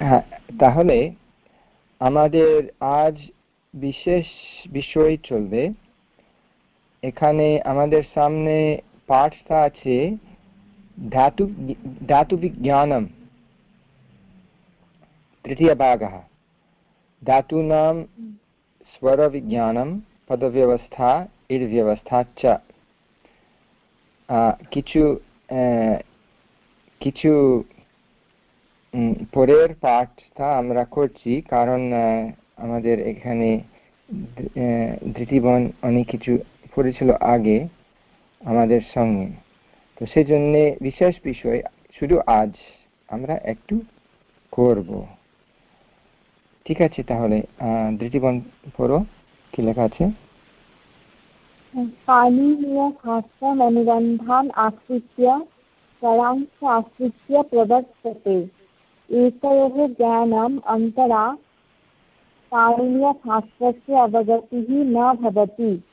হ্যাঁ তাহলে আমাদের আজ বিশেষ বিষয় চলবে এখানে আমাদের সামনে পাঠটা আছে ধাতু धातुविज्ञानं तृतीयभागः धातूनां स्वरविज्ञानं पदव्यवस्था इड्व्यवस्था च কিছু কিছু পরের পাঠটা আমরা করছি, কারণ আমাদের এখানে ধৃতিবন অনেক কিছু পড়েছিল আগে আমাদের সঙ্গে। তো সেই জন্যে বিশেষ বিষয়, শুধু আজ আমরা একটু করব। ঠিক আছে তাহলে ধৃতিবন পড়ো, কি লেখা আছে? পানীয়শাস্ত্রমনুগন্ধান আশ্রিত্য সরাংশ एतयोः ज्ञानम् अन्तरा पाणिनीयशास्त्रस्य अवगतिः न भवति।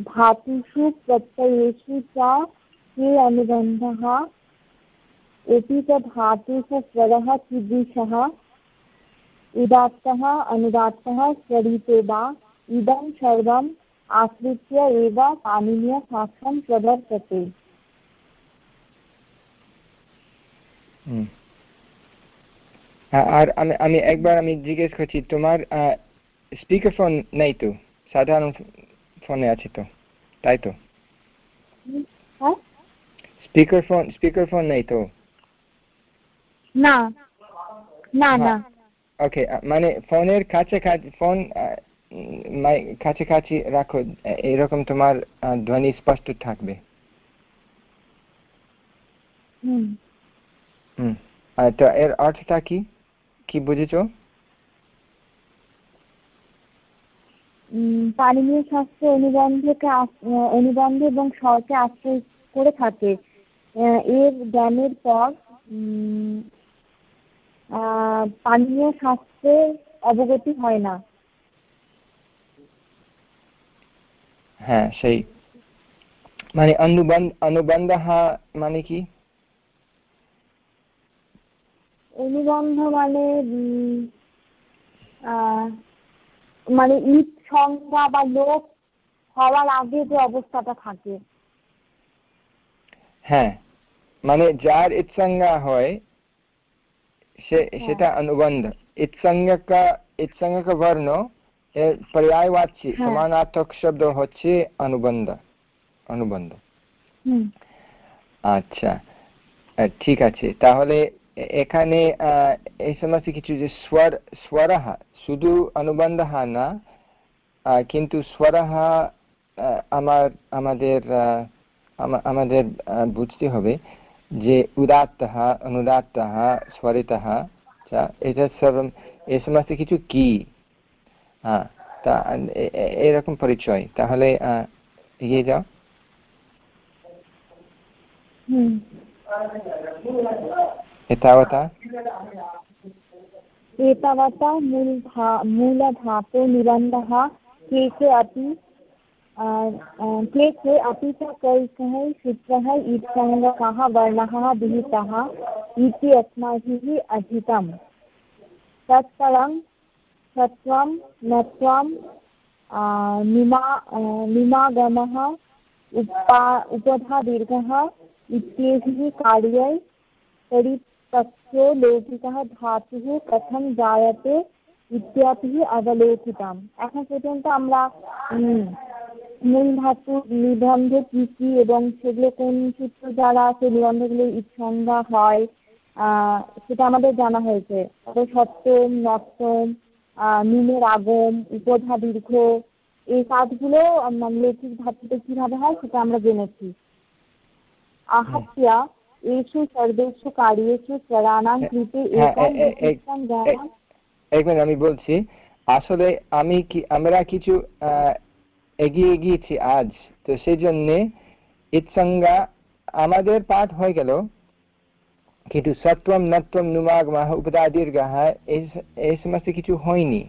धातुषु प्रत्ययेषु च के अनुबन्धः? अपि च धातुषु स्वरः कीदृशः? उदात्तः, अनुदात्तः वा? इदं सर्वम् आश्रित्य एव पाणिनीयशास्त्रं प्रवर्तते। আর আমি আমি একবার আমি জিজ্ঞেস করছি তোমার স্পিকার ফোন নেই তো? সাধারণ ফোনে আছে তো? তাই তো? স্পিকার ফোন স্পিকার ফোন নেই তো? না। না না। ওকে মানে ফোনের কাছাকাছি ফোন কাছাকাছি রাখো এরকম তোমার ধ্বনি স্পষ্ট থাকবে। হুম। তো এর অর্থটা কি? কি বুঝেছ? পানিনীয় শাস্ত্র অনুবন্ধকে অনুবন্ধ এবং স্বরকে আশ্রয় করে থাকে। এর জ্ঞানের পর পানীয় শাস্ত্রের অবগতি হয় না। হ্যাঁ সেই। মানে অনুবন্ধ অনুবন্ধ মানে কি? অনুবন্ধ মানে মানে ঈদ সংজ্ঞা বা লোক হওয়ার আগে যে অবস্থাটা থাকে। হ্যাঁ মানে যার ইৎসংজ্ঞা হয় সে সেটা অনুবন্ধ। ইৎসংজ্ঞক ইৎসংজ্ঞক বর্ণ এর পর্যায়বাচ্য সমানার্থক শব্দ হচ্ছে অনুবন্ধ অনুবন্ধ। আচ্ছা ঠিক আছে। তাহলে এখানে এই সমস্ত কিছু যে স্বর স্বরः শুধু অনুবন্ধ হা না কিন্তু স্বরः আমার, আমাদের আমাদের বুঝতে হবে যে উদাত্তः অনুদাত্তः স্বরিতः এটা সব, এই সমস্ত কিছু কি? হ্যাঁ তা এরকম পরিচয়। তাহলে এগিয়ে যাও। एतावता? एतावता मूलधा मूलधातुनिबन्धः के के अपि के के अपि च कैकः ईत्सङ्गकः वर्णः विहितः इति अस्माभिः सत्वं नत्वं निमा निमागमः, उपा, उपधादीर्घः इत्येभिः कार्यैः परिपक्वो लौकिकः धातुः कथं जायते ইত্যাদি অবলোকিতাম এখন পর্যন্ত আমরা মূল ধাতু নিবন্ধ কি কি এবং সেগুলো কোন সূত্র দ্বারা সেই নিবন্ধগুলো সংজ্ঞা হয় সেটা আমাদের জানা হয়েছে তবে সপ্তম নপ্তম নুনের আগম উপধা দীর্ঘ এই কাজগুলো লৌকিক ধাতুতে কিভাবে হয় সেটা আমরা জেনেছি আহাত্য়া এসু সর্বেষু কার্যেষু স্বরানাং কৃতে এক মিনিট আমি বলছি আসলে আমি কি আমরা কিছু এগিয়ে গিয়েছি আজ তো সেই জন্যে ইৎসংজ্ঞা আমাদের পাঠ হয়ে গেল। কিন্তু সত্বম নত্বম নুমাগমাহ উপদাদীর্ঘাহ এই সমস্ত কিছু হয়নি।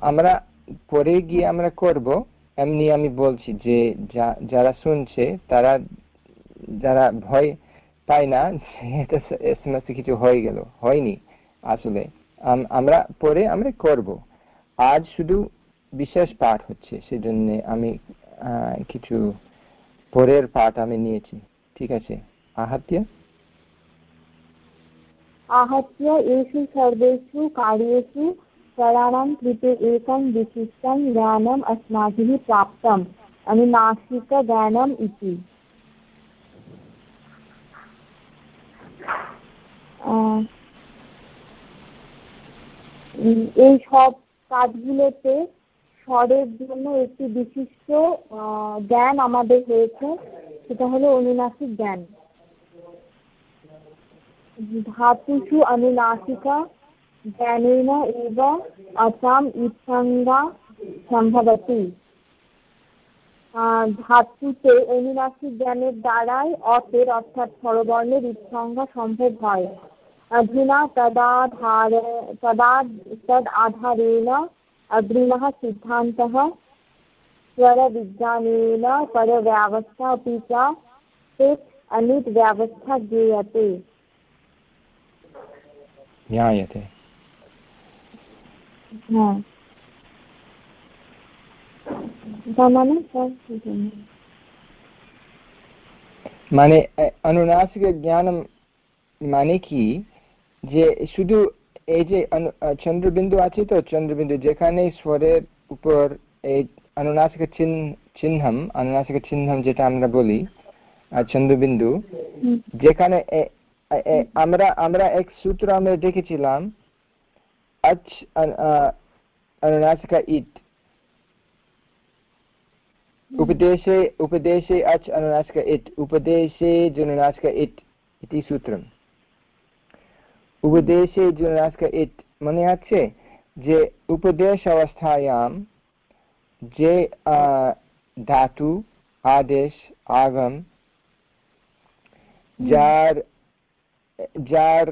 আমরা পরে গিয়ে আমরা করব। এমনি আমি বলছি যে যারা শুনছে তারা যারা ভয় তাই না এটা সমস্ত কিছু হয়ে গেল হয়নি আসলে আমরা পরে আমরা করব আজ শুধু বিশেষ পাঠ হচ্ছে সেজন্য আমি কিছু পরের পাঠ আমি নিয়েছি ঠিক আছে আহাত্য आहत्य एषु सर्वेषु कार्येषु स्वराणां कृते एकं विशिष्टं ज्ञानम् अस्माभिः प्राप्तम् अनुनासिकज्ञानम् इति এই সব কাজগুলোতে স্বরের জন্য একটি বিশিষ্ট জ্ঞান আমাদের হয়েছে সেটা হলো অনুনাসিক জ্ঞান। ধাতুষু অনুনাসিকা জ্ঞানেন এবং আসাম ইচ্ছাঙ্গা সম্ভবতী। ধাতুতে অনুনাসিক জ্ঞানের দ্বারাই অতের অর্থাৎ স্বরবর্ণের ইচ্ছাঙ্গা সম্ভব হয়। अधुना तदाधार तदा तद् आधारेण अग्रिमः सिद्धान्तः स्वरविज्ञानेन परव्यावस्था अपि च चेत् अनुद् व्यवस्था ज्ञेयते। ज्ञायते माने अनुनासिक ज्ञानं माने की যে শুধু এই যে চন্দ্রবিন্দু আছে তো চন্দ্রবিন্দু যেখানে স্বরের উপর এই অনুনাসিক চিহ্নম অনুনাসিক চিহ্নম যেটা আমরা বলি চন্দ্রবিন্দু যেখানে আমরা আমরা এক সূত্র আমরা দেখেছিলাম আচ अनुनासिक इत् उपदेशे उपदेशे अच् अनुनासिक इत् उपदेशे जुनुनासिक इत् इति सूत्रम् উপদেশে জুনাসকা ইট মনে আছে যে উপদেশ অবস্থায়াম যে ধাতু আদেশ আগম যার যার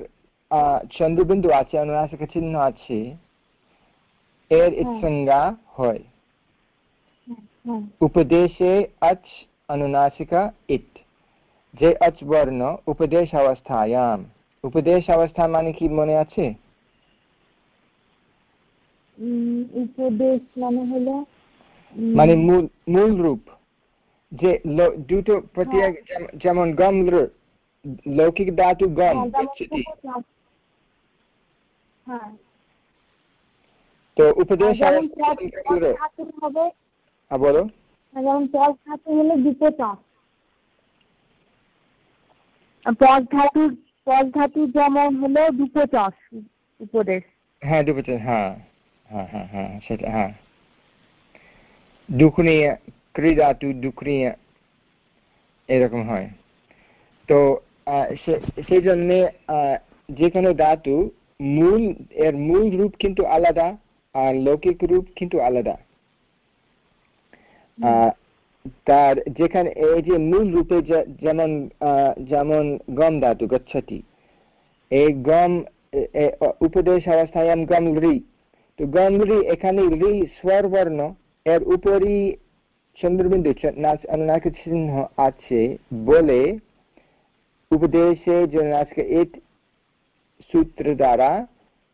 চন্দ্রবিন্দু আছে অনুনাসিক চিহ্ন আছে এর ইৎসঙ্গা হয়। উপদেশে আচ অনুনাসিকা ইট যে আচ বর্ণ উপদেশ অবস্থায়াম উপদেশ অবস্থা মানে কি মনে আছে? উপদেশ মানে হলো মানে মূল মূল রূপ। যে দুটো প্রত্যেক যেমন গম লৌকিক ধাতু গম তো উপদেশ বলো। যেমন পদ ধাতু হলো দুটো চাষ পদ ধাতু পদ ধাতু যেমন হলো দুটো চাষ উপদেশ। হ্যাঁ দুটো হ্যাঁ হ্যাঁ হ্যাঁ হ্যাঁ সেটা হ্যাঁ। দুখনিয়া ক্রীড়াতু দুখনিয়া এরকম হয়। তো সেই জন্যে যে কোনো ধাতু মূল এর মূল রূপ কিন্তু আলাদা আর লৌকিক রূপ কিন্তু আলাদা। তার যেখানে, এই যে মূল রূপে যেমন যেমন গম ধাতু গচ্ছতি এই গম উপদেশ অবস্থায় গম রি। তো গম রি এখানে রি স্বর বর্ণ এর উপরই চন্দ্রবিন্দু চিহ্ন আছে বলে উপদেশে জনাজকে ইট সূত্র দ্বারা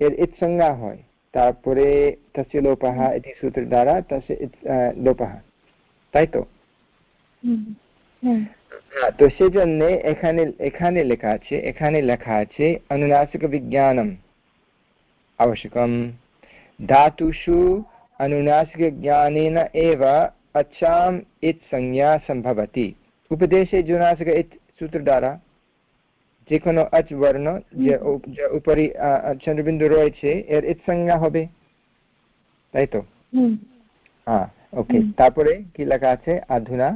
এর ইৎসংজ্ঞা হয়। তারপরে তস্য লোপः ইতি সূত্র দ্বারা তস্য লোপাহা। তাই তো? তো সেজন্য এখানে এখানে লেখা আছে এখানে লেখা আছে অনুনাসিক বিজ্ঞানম आवश्यकं धातुषु अनुनासिकज्ञानेन एव अच्छाम् इत् संज्ञा सम्भवति उपदेशे जुनासिक इत् सूत्रद्वारा যে কোনো আচ বর্ণ যে উপরি চন্দ্রবিন্দু রয়েছে এর ইৎসংজ্ঞা হবে তাই তো হ্যাঁ ওকে তারপরে কি লেখা আছে আধুনা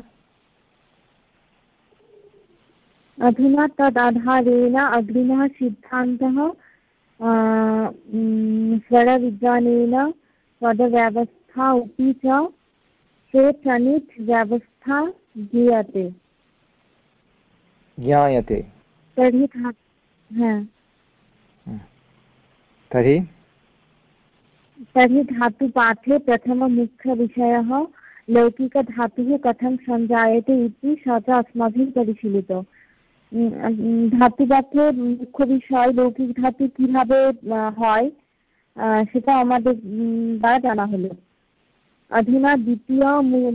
अधुना तदाधारेण अग्रिमः सिद्धान्तः स्वरविज्ञानेन पदव्यवस्था अपि च चेत् व्यवस्था ज्ञायते। ज्ञायते। तर्हि तर्हि? तर्हि धातुपाठे प्रथममुख्यविषयः लौकिकधातुः कथं सञ्जायते इति स च अस्माभिः परिशीलितो। ধাতু পাঠের মুখ্য বিষয় লৌকিক ধাতু কীভাবে হয় সেটা আমাদের দ্বারা জানা হলো। অধুনা দ্বিতীয়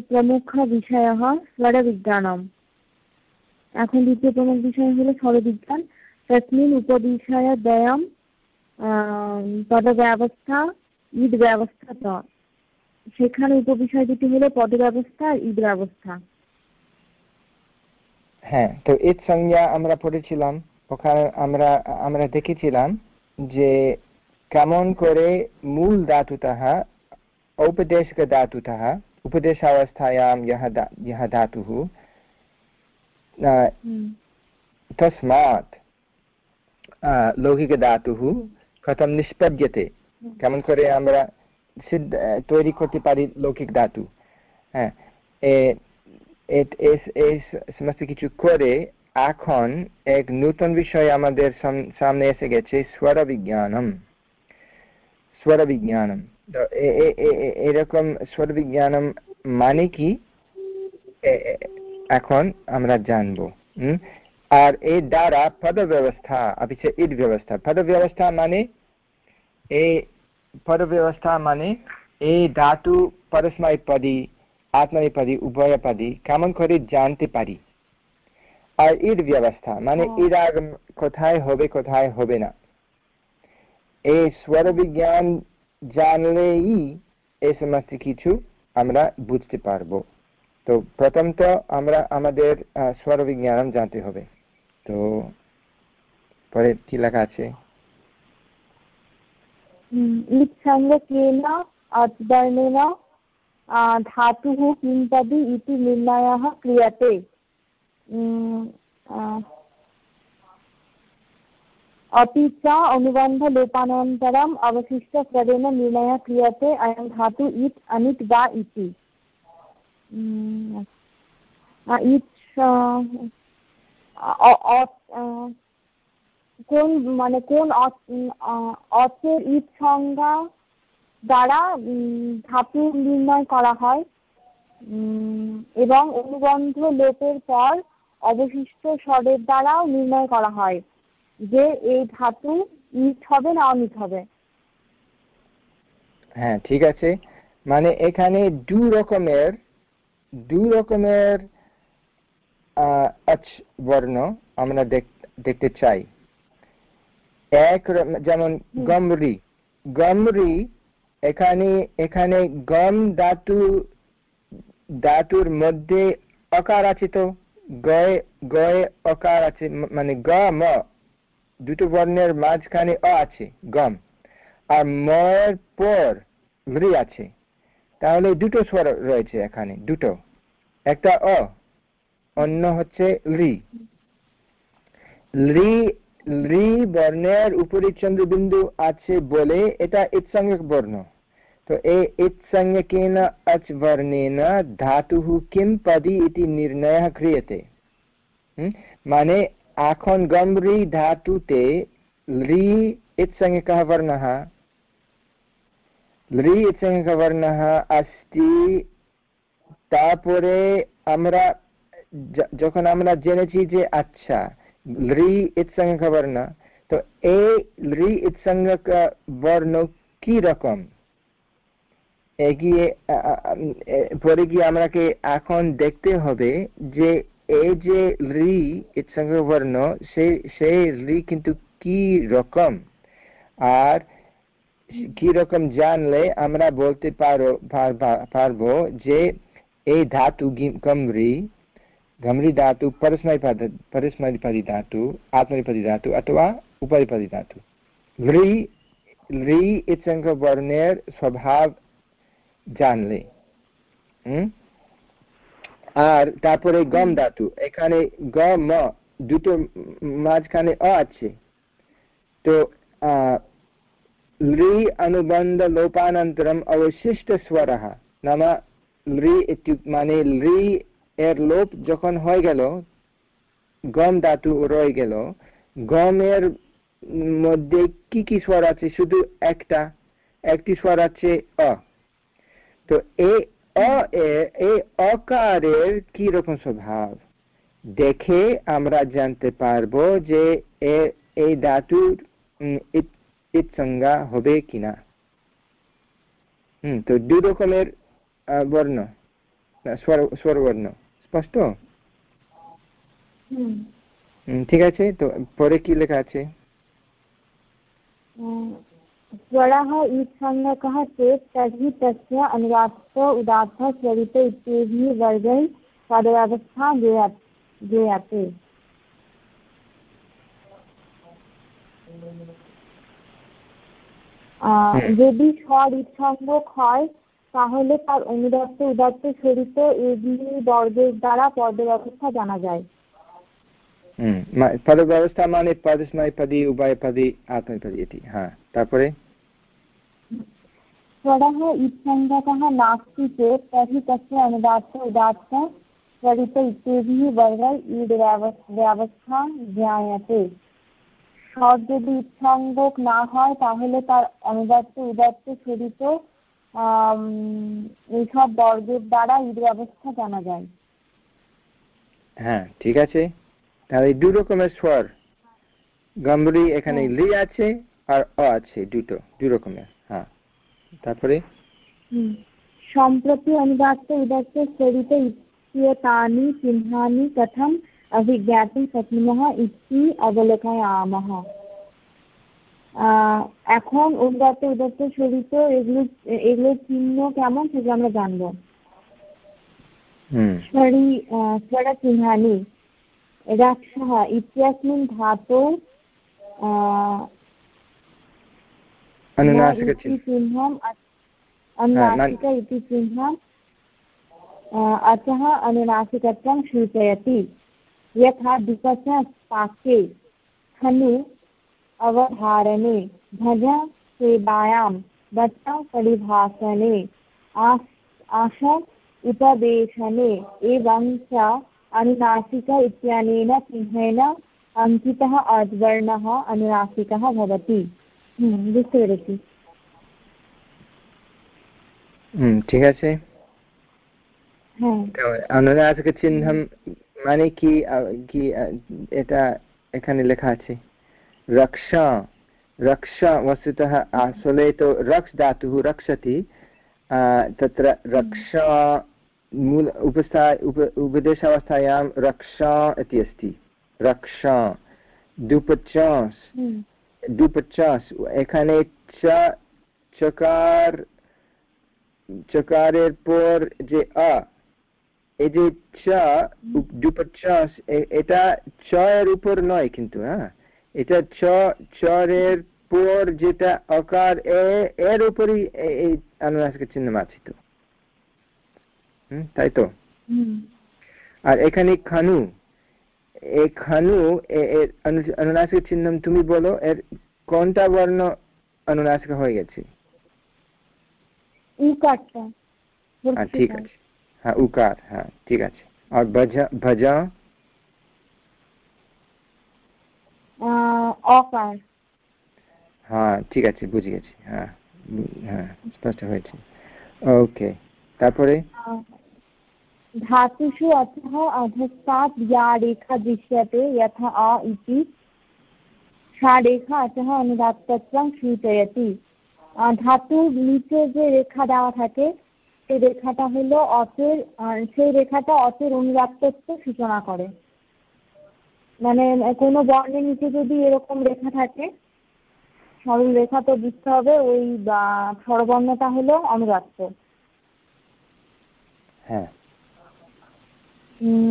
প্রমুখ বিষয় স্বরবিজ্ঞানম। এখন দ্বিতীয় প্রমুখ বিষয় হলো স্বরবিজ্ঞান। তসমিন উপবিষয়দ্বয়ম পদব্যবস্থা ঈদ ব্যবস্থা সেখানে উপবিষয় দুটি হলো পদ ব্যবস্থা আর ঈদ ব্যবস্থা হ্যাঁ তো ঈদ সংজ্ঞা আমরা পড়েছিলাম ওখানে আমরা আমরা দেখেছিলাম যে কেমন করে মূল ধাতুতः औपदेशिकधातुतः उपदेशावस्थायां यः दा यः धातुः तस्मात् লৌকিকধাতুः কথম নিষ্পদ্যতে কেমন করে আমরা সিদ্ধ তৈরি করতে পারি লৌকিক ধাতু হ্যাঁ সমস্ত কিছু করে এখন এক নতুন বিষয় আমাদের সামনে এসে গেছে স্বর বিজ্ঞানম স্বর এরকম স্বর বিজ্ঞানম মানে কি? এখন আমরা জানব। আর এর দ্বারা পদ ব্যবস্থা অপিচ ইড ব্যবস্থা। পদ ব্যবস্থা মানে? এই পদ ব্যবস্থা মানে এই ধাতু পরস্ময়পদী আত্মনেপদী উভয়পদী কেমন করে জানতে পারি? আর ঈদ ব্যবস্থা মানে ইর আগম কোথায় হবে কোথায় হবে না। এই স্বর বিজ্ঞান জানলেই এই সমস্ত কিছু আমরা বুঝতে পারব। তো প্রথমত আমরা আমাদের স্বর বিজ্ঞান জানতে হবে। তো পরে কি লেখা আছে? ঈদ সঙ্গে ইচ্ছাঙ্গকেন অর্থবর্ণেन धातुः किंपदि इति निर्णयः क्रियते अपि च अनुबन्धलोपानन्तरम् अवशिष्टस्वरेण निर्णयः क्रियते अयं धातु इत् अनिट् वा इति কোন মানে কোন অর্থের ঈদ সংজ্ঞা দ্বারা উম ধাতু নির্ণয় করা হয়। উম এবং অনুবন্ধ লোপের পর অবশিষ্ট স্বরের দ্বারাও নির্ণয় করা হয় যে এই ধাতু ইট হবে না অনিট হবে। হ্যাঁ ঠিক আছে। মানে এখানে দু রকমের দু রকমের আচ বর্ণ আমরা দেখতে চাই। এক যেমন গমরি। গমরি এখানে এখানে গম ধাতু, ধাতুর মধ্যে অকার আছে তো? গয়ে গয়ে অকার আছে মানে গ, ম, দুটো বর্ণের মাঝখানে অ আছে, গম। আর ময়ের পর রি আছে। তাহলে দুটো স্বর রয়েছে এখানে, দুটো। একটা অ, অন্য হচ্ছে রি। রি রি বর্ণের উপরে চন্দ্রবিন্দু আছে বলে এটা ইৎসংজ্ঞক বর্ণ। सो ए इत्संज्ञकेन अच् वर्णेन धातुः किं पदी इति निर्णयः क्रियते। माने आखोन् गम् रि धातु ते ली इत्संज्ञकः वर्णः ली इत्संज्ञकः वर्णः अस्ति তারপরে আমরা যখন আমরা জেনেছি যে अच्छा লি ইৎসংজ্ঞক বর্ণ তো এই লি ইৎসংজ্ঞক বর্ণ কি রকম এগিয়ে পরে গিয়ে আমাকে এখন দেখতে হবে যে এই যে রি সঙ্গে বর্ণ সেই সেই রি কিন্তু কি রকম? আর কি রকম জানলে আমরা বলতে পারো পারব যে এই ধাতু গমরি গমরি ধাতু পরস্মৈপদ ধাতু আত্মনিপদী ধাতু অথবা উপরিপদী ধাতু। রি রি ইৎসঙ্গ বর্ণের স্বভাব জানলে। আর তারপরে গম ধাতু। এখানে গ ম দুটো মাঝখানে অ আছে। তো লৃ অনুবন্ধ লোপানন্তরম অবশিষ্ট স্বরः নাম লৃ মানে লৃ এর লোপ যখন হয়ে গেল গম ধাতু রয়ে গেল গমের মধ্যে কি কি স্বর আছে? শুধু একটা। একটি স্বর আছে অ। তো এই অকারের কি রকম স্বভাব? দেখে আমরা জানতে পারব যে এই ধাতুর ইৎসংজ্ঞা হবে কিনা। হুম তো দুই রকমের বর্ণ স্বরবর্ণ। স্পষ্ট? ঠিক আছে তো পরে কি লেখা আছে? स्वरः ईत्सङ्गकः चेत् तर्हि तस्य अनुवादः उदात्तः स्वरित इत्येभिः वर्गैः पदव्यवस्था ज्ञेयते যদি স্বর ইচ্ছাঙ্গক হয় তাহলে তার অনুদাত্ত উদাত্ত সরিত এগুলি বর্গের দ্বারা পদের অবস্থা জানা যায় পদ ব্যবস্থা মানে পদস্ময়পদী উভয়পদী আত্মপদী ইতি হ্যাঁ তারপরে स्वरः इत्सङ्गतः नास्ति चेत् तर्हि तस्य अनुदात्त उदात्त स्वरित इत्यादिः वर्गैः ईड् ব্যবস্থা জ্ঞায়তে স্বর যদি ইচ্ছাঙ্গক না হয় তাহলে তার অনুদাত্ত উদাত্ত সরিত এইসব বর্গের দ্বারা ঈদ ব্যবস্থা জানা যায় হ্যাঁ ঠিক আছে তাহলে দু রকমের স্বর গম্ভীর এখানে লি আছে আর অ আছে দুটো দু রকমের হ্যাঁ তারপরে? সম্প্রতি অনুবাদে চিহ্নানি কথম এখন অনুবাদ উদত্ত শরীর এগুলো এগুলোর চিহ্ন কেমন সেগুলো আমরা জানব। স্বরি স্বরচিহ্নানি রাক্ষসः ইত্যস্মিন ধাতু धातौ चिह्नम् अनुनासिक इति चिह्नम् अतः अनुनासिकत्वं सूचयति। यथा पाके खलु अवधारणे भज सेवायां परिभाषणे आश आश उपदेशने एवं च अनुनासिक इत्यनेन चिह्नेन अङ्कितः अद्वर्णः अनुनासिकः भवति। বুঝতে পেরেছি। ঠিক আছে। অনুরাধকে মানে কি এটা এখানে লেখা আছে। रक्षा वस्तुतः आसले तु तो रक्षति तत्र रक्षा मूल उपस्था उप দুপচাস এখানে চকার চকারের পর যে আ এই যে চ এটা চ এর উপর নয় কিন্তু হ্যাঁ? এটা চ চরের পর যেটা অকার এর উপরই এই অনুনাসিক চিহ্ন মাছিত তাই তো? আর এখানে খানু এই খানু এর অনুনাসিক চিহ্ন তুমি বলো এর কোনটা বর্ণ অনুনাসিক হয়ে গেছে? হ্যাঁ ঠিক আছে। হ্যাঁ উকার হ্যাঁ ঠিক আছে। আর ভজা ভজা? অকার। হ্যাঁ ঠিক আছে বুঝে গেছি। হ্যাঁ হ্যাঁ স্পষ্ট হয়েছে। ওকে তারপরে? धातुषु अतः अधस्तात् या रेखा दृश्यते यथा अ इति सा रेखा अतः अनुदात्तत्वं सूचयति ধাতুর নিচে যে রেখা দেওয়া থাকে সেই রেখাটা হলো অতের সেই রেখাটা অতের অনুদাত্তত্ব সূচনা করে মানে কোনো বর্ণের নিচে যদি এরকম রেখা থাকে সরল রেখা তো বুঝতে হবে ওই স্বরবর্ণটা হলো অনুদাত্ত হ্যাঁ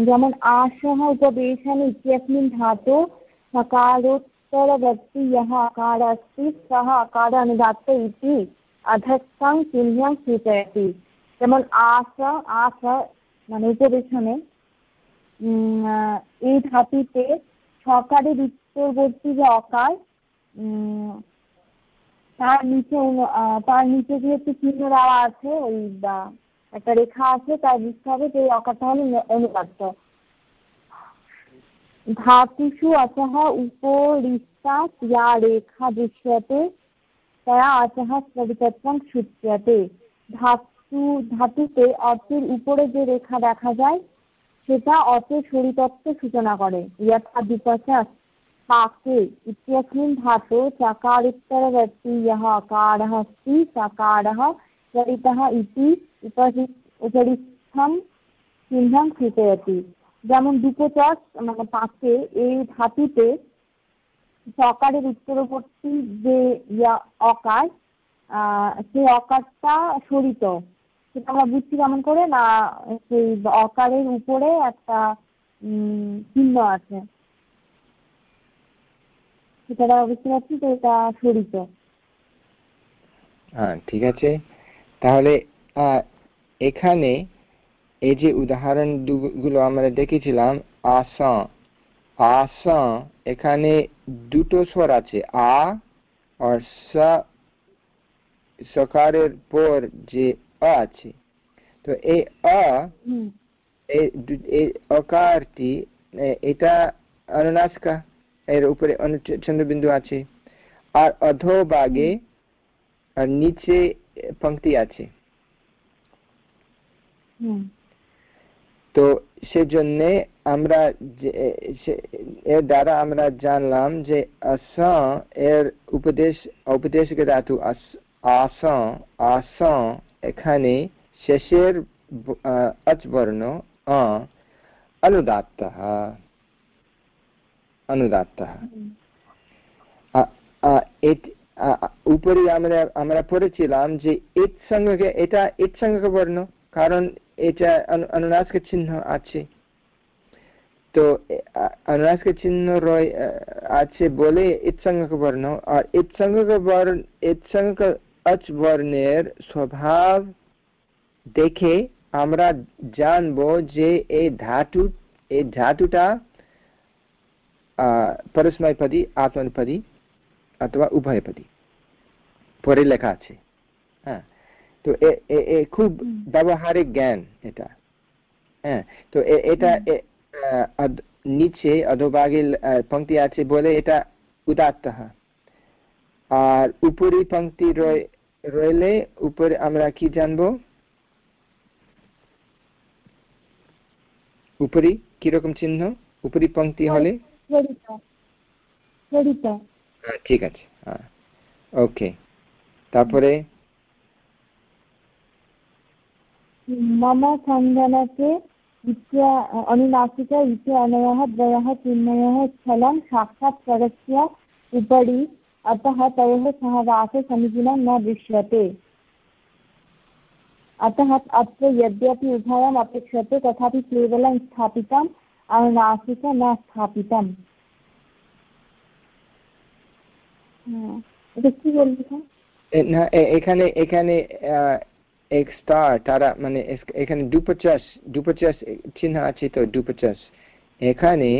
যেমন आशः उपवेशन इत्यस्मिन् धातु सकारोत्तरवर्ति यः अकारः अस्ति सः अकार अनुदात्त इति अधस्थं चिह्नं सूचयति যেমন আস আস মানে উপবেশনে এই ধাতুতে সকারের উত্তরবর্তী যে অকার তার নিচে তার নিচে যেহেতু চিহ্ন দেওয়া আছে ওই একটা রেখা আছে তার বুঝতে হবে যে অকারটা হলো অনুবাদ্য ধাতুষু अचः उपरिष्टात् या रेखा दृश्यते तया अचः স্থগিতত্বং সূচ্যতে ধাতু ধাতুতে অর্থের উপরে যে রেখা দেখা যায় সেটা অত শরীতত্ব সূচনা করে यथा विपश्यत् पाके इत्यस्मिन् धातु चकारोत्तरवर्ती यः अकारः अस्ति सकारः चरितः इति उपरि उपरिस्थं চিহ্নং সূচয়তি যেমন দুপচাষ মানে পাকে এই ধাতুতে সকারের উত্তরবর্তী যে অকার সেই অকারটা সরিত সেটা আমরা বুঝছি কেমন করে না সেই অকারের উপরে একটা চিহ্ন আছে সেটা বুঝতে পারছি তো এটা সরিত হ্যাঁ ঠিক আছে তাহলে এখানে এই যে উদাহরণগুলো আমরা দেখেছিলাম আসা আসা এখানে দুটো স্বর আছে আ আর সকারের পর যে অ আছে। তো এই অ এই অকারটি এটা অনুনাসকা এর উপরে চন্দ্রবিন্দু আছে। আর অধোভাগে আর নিচে পঙ্ক্তি আছে। তো সেজন্য আমরা এর দ্বারা আমরা জানলাম যে আস এর উপদেশ উপদেশক ধাতু আস আস এখানে শেষের অচবর্ণ অনুদাত্ত অনুদাত্ত উপরে আমরা আমরা পড়েছিলাম যে ইট সঙ্গে এটা সঙ্গে বর্ণ, কারণ এটা অনুনাসিক চিহ্ন আছে। তো অনুনাসিক চিহ্ন রয় আছে বলে ইৎসঙ্গক বর্ণ, আর ইৎসঙ্গক বর্ণ ইৎসঙ্গক অচ বর্ণের স্বভাব দেখে আমরা জানব যে এই ধাতু, এই ধাতুটা পরস্ময়পদী আত্মনিপদী অথবা উভয়পদী পরে লেখা আছে হ্যাঁ তো খুব ব্যবহারিক জ্ঞান এটা হ্যাঁ তো এটা নিচে অধোভাগে পঙ্ক্তি আছে বলে এটা উদাত্ত আর উপরি পঙ্ক্তি রইলে উপরে আমরা কি জানব উপরি কীরকম চিহ্ন উপরি পঙ্ক্তি হলে ঠিক আছে ওকে তারপরে मम सङ्गणके इत्य अनुनासिक इति अनयः द्वयः चिन्मयः स्थलं साक्षात् परस्य उपरि अतः तयोः सहवासे समीचीनं न दृश्यते अतः अत्र यद्यपि उभयम् अपेक्षते तथापि केवलं स्थापितम् अनुनासिक न स्थापितम् না এখানে এখানে এক স্টার তারা মানে এখানে চিহ্ন আছে তো এখানে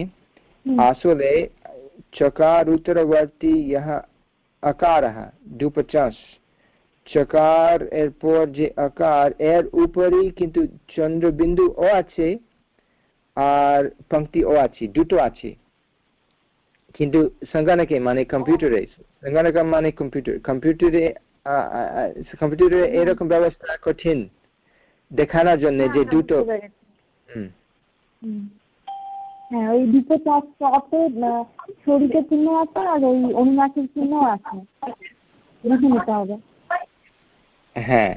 আসলে চকার উত্তরবর্তী ইহ আকার চকার এরপর যে আকার এর উপরই কিন্তু চন্দ্রবিন্দু ও আছে আর পঙ্ক্তি ও আছে দুটো আছে। কিন্তু সংগণকে মানে কম্পিউটারে সংগণক মানে কম্পিউটার কম্পিউটারে কম্পিউটারে এরকম ব্যবস্থা কঠিন। দেখানোর জন্য যে দুটো হ্যাঁ ওই দুটো চারটে শরীরের চিহ্ন আছে আর ওই অনুনাসের চিহ্ন আছে। বুঝে নিতে হবে। হ্যাঁ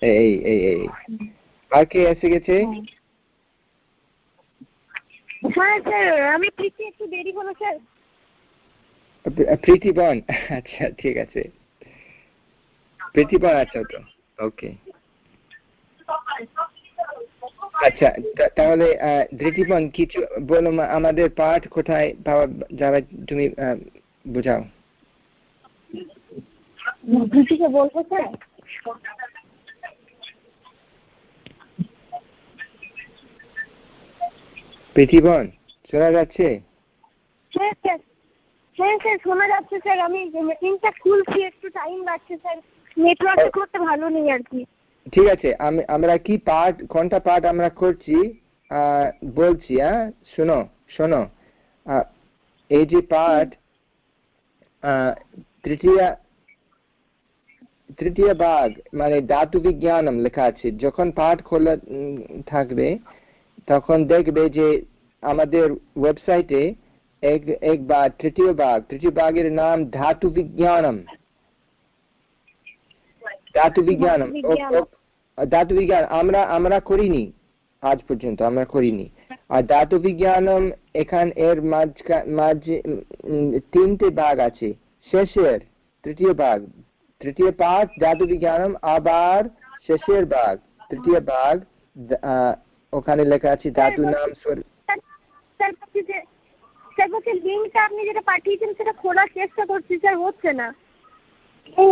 এই এই এই। আর কে এসে গেছে? হ্যাঁ। স্যার আমি প্রীতি একটু দেরি হলো স্যার। প্রীতিবন। আচ্ছা ঠিক আছে। প্রীতিবন আচ্ছা তো ওকে আচ্ছা তাহলে ধৃতিবন কিছু বলো আমাদের পাঠ কোথায় পাওয়া যাবে তুমি বোঝাও। ধৃতিকে বলব স্যার প্রীতিবন শোনা যাচ্ছে? হ্যাঁ স্যার হ্যাঁ স্যার শোনা যাচ্ছে স্যার আমি মিটিংটা খুলছি একটু টাইম লাগছে স্যার। নেটওয়ার্ক করতে ভালো নেই আর কি। ঠিক আছে আমি আমরা কি পাঠ কোনটা পাঠ আমরা করছি? বলছি হ্যাঁ শোনো শোনো। এই যে পাঠ তৃতীয় তৃতীয় ভাগ মানে ধাতু বিজ্ঞানম লেখা আছে যখন পাঠ খোলা থাকবে তখন দেখবে যে আমাদের ওয়েবসাইটে এক এক ভাগ তৃতীয় ভাগ তৃতীয় ভাগের নাম ধাতু বিজ্ঞানম ধাতু বিজ্ঞানম ধাতু বিজ্ঞান আমরা আমরা করিনি আজ পর্যন্ত আমরা করিনি আর ধাতু বিজ্ঞানম এখান এর মাঝে তিনটে ভাগ আছে শেষের তৃতীয় ভাগ তৃতীয় পাঠ ধাতু বিজ্ঞানম আবার শেষের ভাগ তৃতীয় ভাগ ওখানে লেখা আছে ধাতু নাম স্যার বলছি লিঙ্কটা আপনি যেটা পাঠিয়েছেন সেটা খোলার চেষ্টা করছি স্যার হচ্ছে না।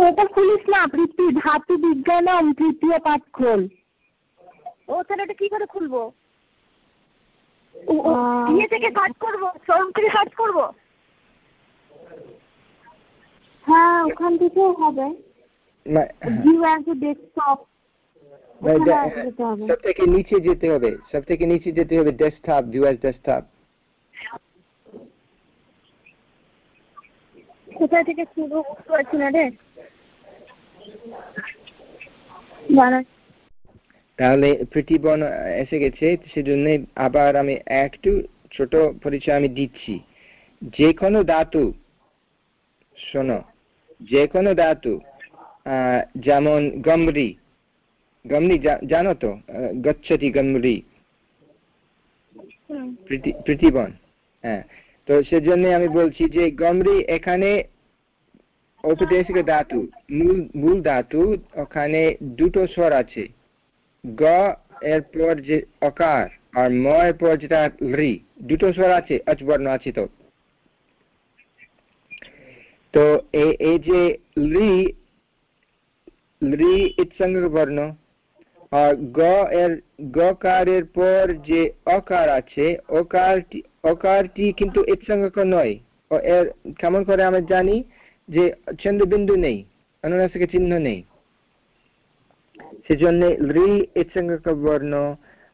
এটা খুলিস না পৃথিবী ধাতু বিজ্ঞানম তৃতীয় পাঠ খোল। ও তাহলে এটা কি করে খুলবো? ইয়ে থেকে সার্চ করব শোরুম থেকে সার্চ করব? হ্যাঁ ওখান থেকেও হবে। ভিউ অ্যাজ এ ডেস্কটপ সব থেকে নিচে যেতে হবে সব থেকে নিচে যেতে হবে ডেস্কটপ ভিউ অ্যাজ ডেস্কটপ কোথা থেকে শুরু বুঝতে পারছি না রে। তাহলে প্রীতিবন এসে গেছে সেজন্য আবার আমি একটু ছোট পরিচয় আমি দিচ্ছি। যে কোনো ধাতু শোনো যে কোনো ধাতু যেমন গমরি গমরি জানো তো গচ্ছতি গমরি। প্রীতিবন হ্যাঁ। তো সেজন্য আমি বলছি যে গমরি এখানে ঔপদেশিক ধাতু, মূল মূল ধাতু, ওখানে দুটো স্বর আছে। গ এর পর যে অকার আর ম এর পর যেটা রি, দুটো স্বর আছে অচবর্ণ আছে তো। তো এই যে লি রি ইৎসঙ্গ বর্ণ গকারের পর যে অকার আছে, অকারটি অকারটি কিন্তু ইৎসঙ্গক নয়। ও এর, কেমন করে আমরা জানি যে চন্দ্রবিন্দু নেই অনুনাসিক চিহ্ন নেই। সেজন্য রি ইৎসঙ্গক বর্ণ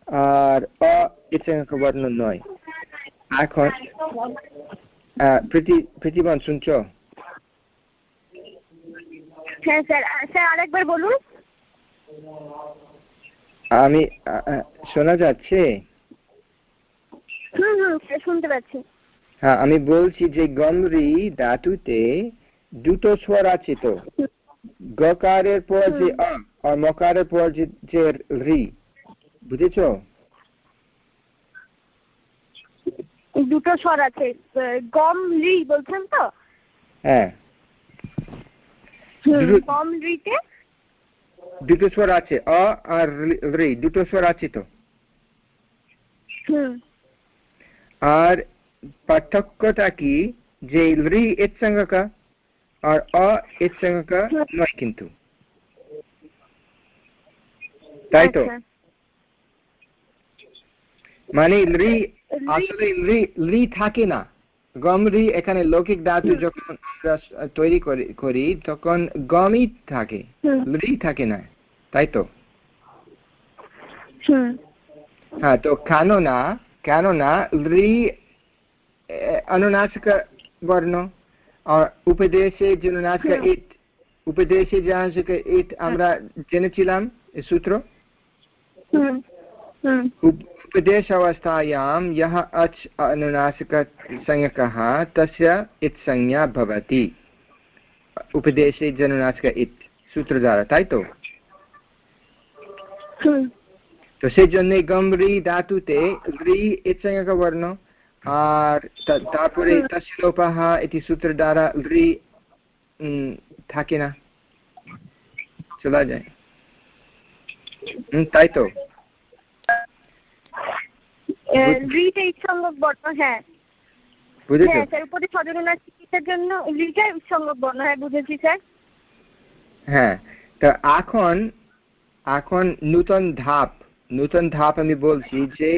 আর অ ইৎসঙ্গক বর্ণ নয়। এখন প্রীতি, প্রীতিবন, শুনছ? হ্যাঁ স্যার স্যার, আরেকবার বলুন। আমি শোনা যাচ্ছে? শুনতে পাচ্ছি। হ্যাঁ আমি বলছি যে গমরি ধাতুতে দুটো স্বর আছে তো। গকারের পর যে আর মকারের পর যে রি। বুঝেছ? দুটো স্বর আছে গম রি বলছেন তো? হ্যাঁ। গম রিতে দুটো স্বর আছে অ আর রি দুটো স্বর আছে তো। আর পার্থক্যটা কি? যে রি ইৎসঙ্গকা আর অ ইৎসঙ্গকা নয় কিন্তু। তাই তো? মানে রি আসলে রি রি থাকে না। গমরি এখানে লৌকিক ধাতু যখন তৈরি করি তখন গমই থাকে রি থাকে না তাই তো? হ্যাঁ তো কেন না কেন না রি অনুনাশক বর্ণ আর উপদেশে জনুনাসিক ইট উপদেশে জাহাসিক ইট আমরা জেনেছিলাম সূত্র? उपदेश अवस्थायां यः अच् अनुनासिकसंज्ञकः तस्य इत् संज्ञा भवति। उपदेशे जनुनासिक इत् सूत्रधारा तैतो हम्म। तस्य जन्ये गं रि दातु ते। रि इत्संज्ञकवर्ण तापुरे तस्य लोपः इति सूत्रधारा रि थाकिना। चला जाय রিটা ইৎসঙ্গক বর্ণ হ্যাঁ। হ্যাঁ স্যার উপরে সজরুনার চিকিৎসার জন্য? রিটা ইৎসঙ্গক বর্ণ হ্যাঁ বুঝেছি স্যার। হ্যাঁ তো এখন এখন নূতন ধাপ নূতন ধাপ আমি বলছি যে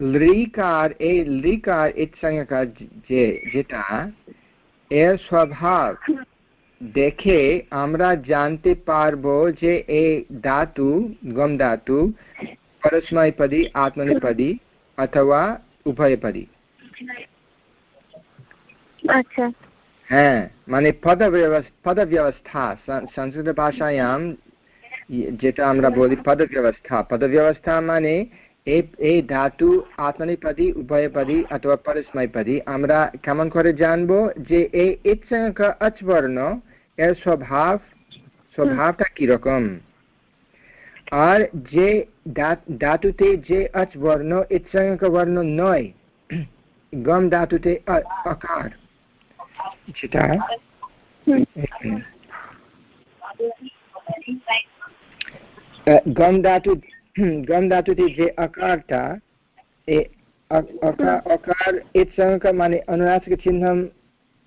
লিকার এই লিকার ইৎসঙ্গকার যে যেটা এর স্বভাব দেখে আমরা জানতে পারব যে এই ধাতু গম ধাতু পরস্ময়পদী আত্মনিপদী অথবা উভয়পদী আচ্ছা হ্যাঁ মানে পদ ব্যবস্থা সংস্কৃত ভাষায়াম যেটা আমরা বলি পদব্যবস্থা পদব্যবস্থা মানে এই ধাতু আত্মনিপদী উভয়পদী অথবা পরস্ময়পদী আমরা কেমন করে জানব যে এই ইৎসঙ্গ অচবর্ণ এর স্বভাব স্বভাবটা কীরকম আর যে ধাতুতে যে অচ বর্ণ ইৎসঙ্গ বর্ণ নয় গম ধাতুতে আকার। যেটা গম ধাতু গম ধাতুতে যে আকারটা অকার ইৎসঙ্গ মানে অনুনাসিক চিহ্ন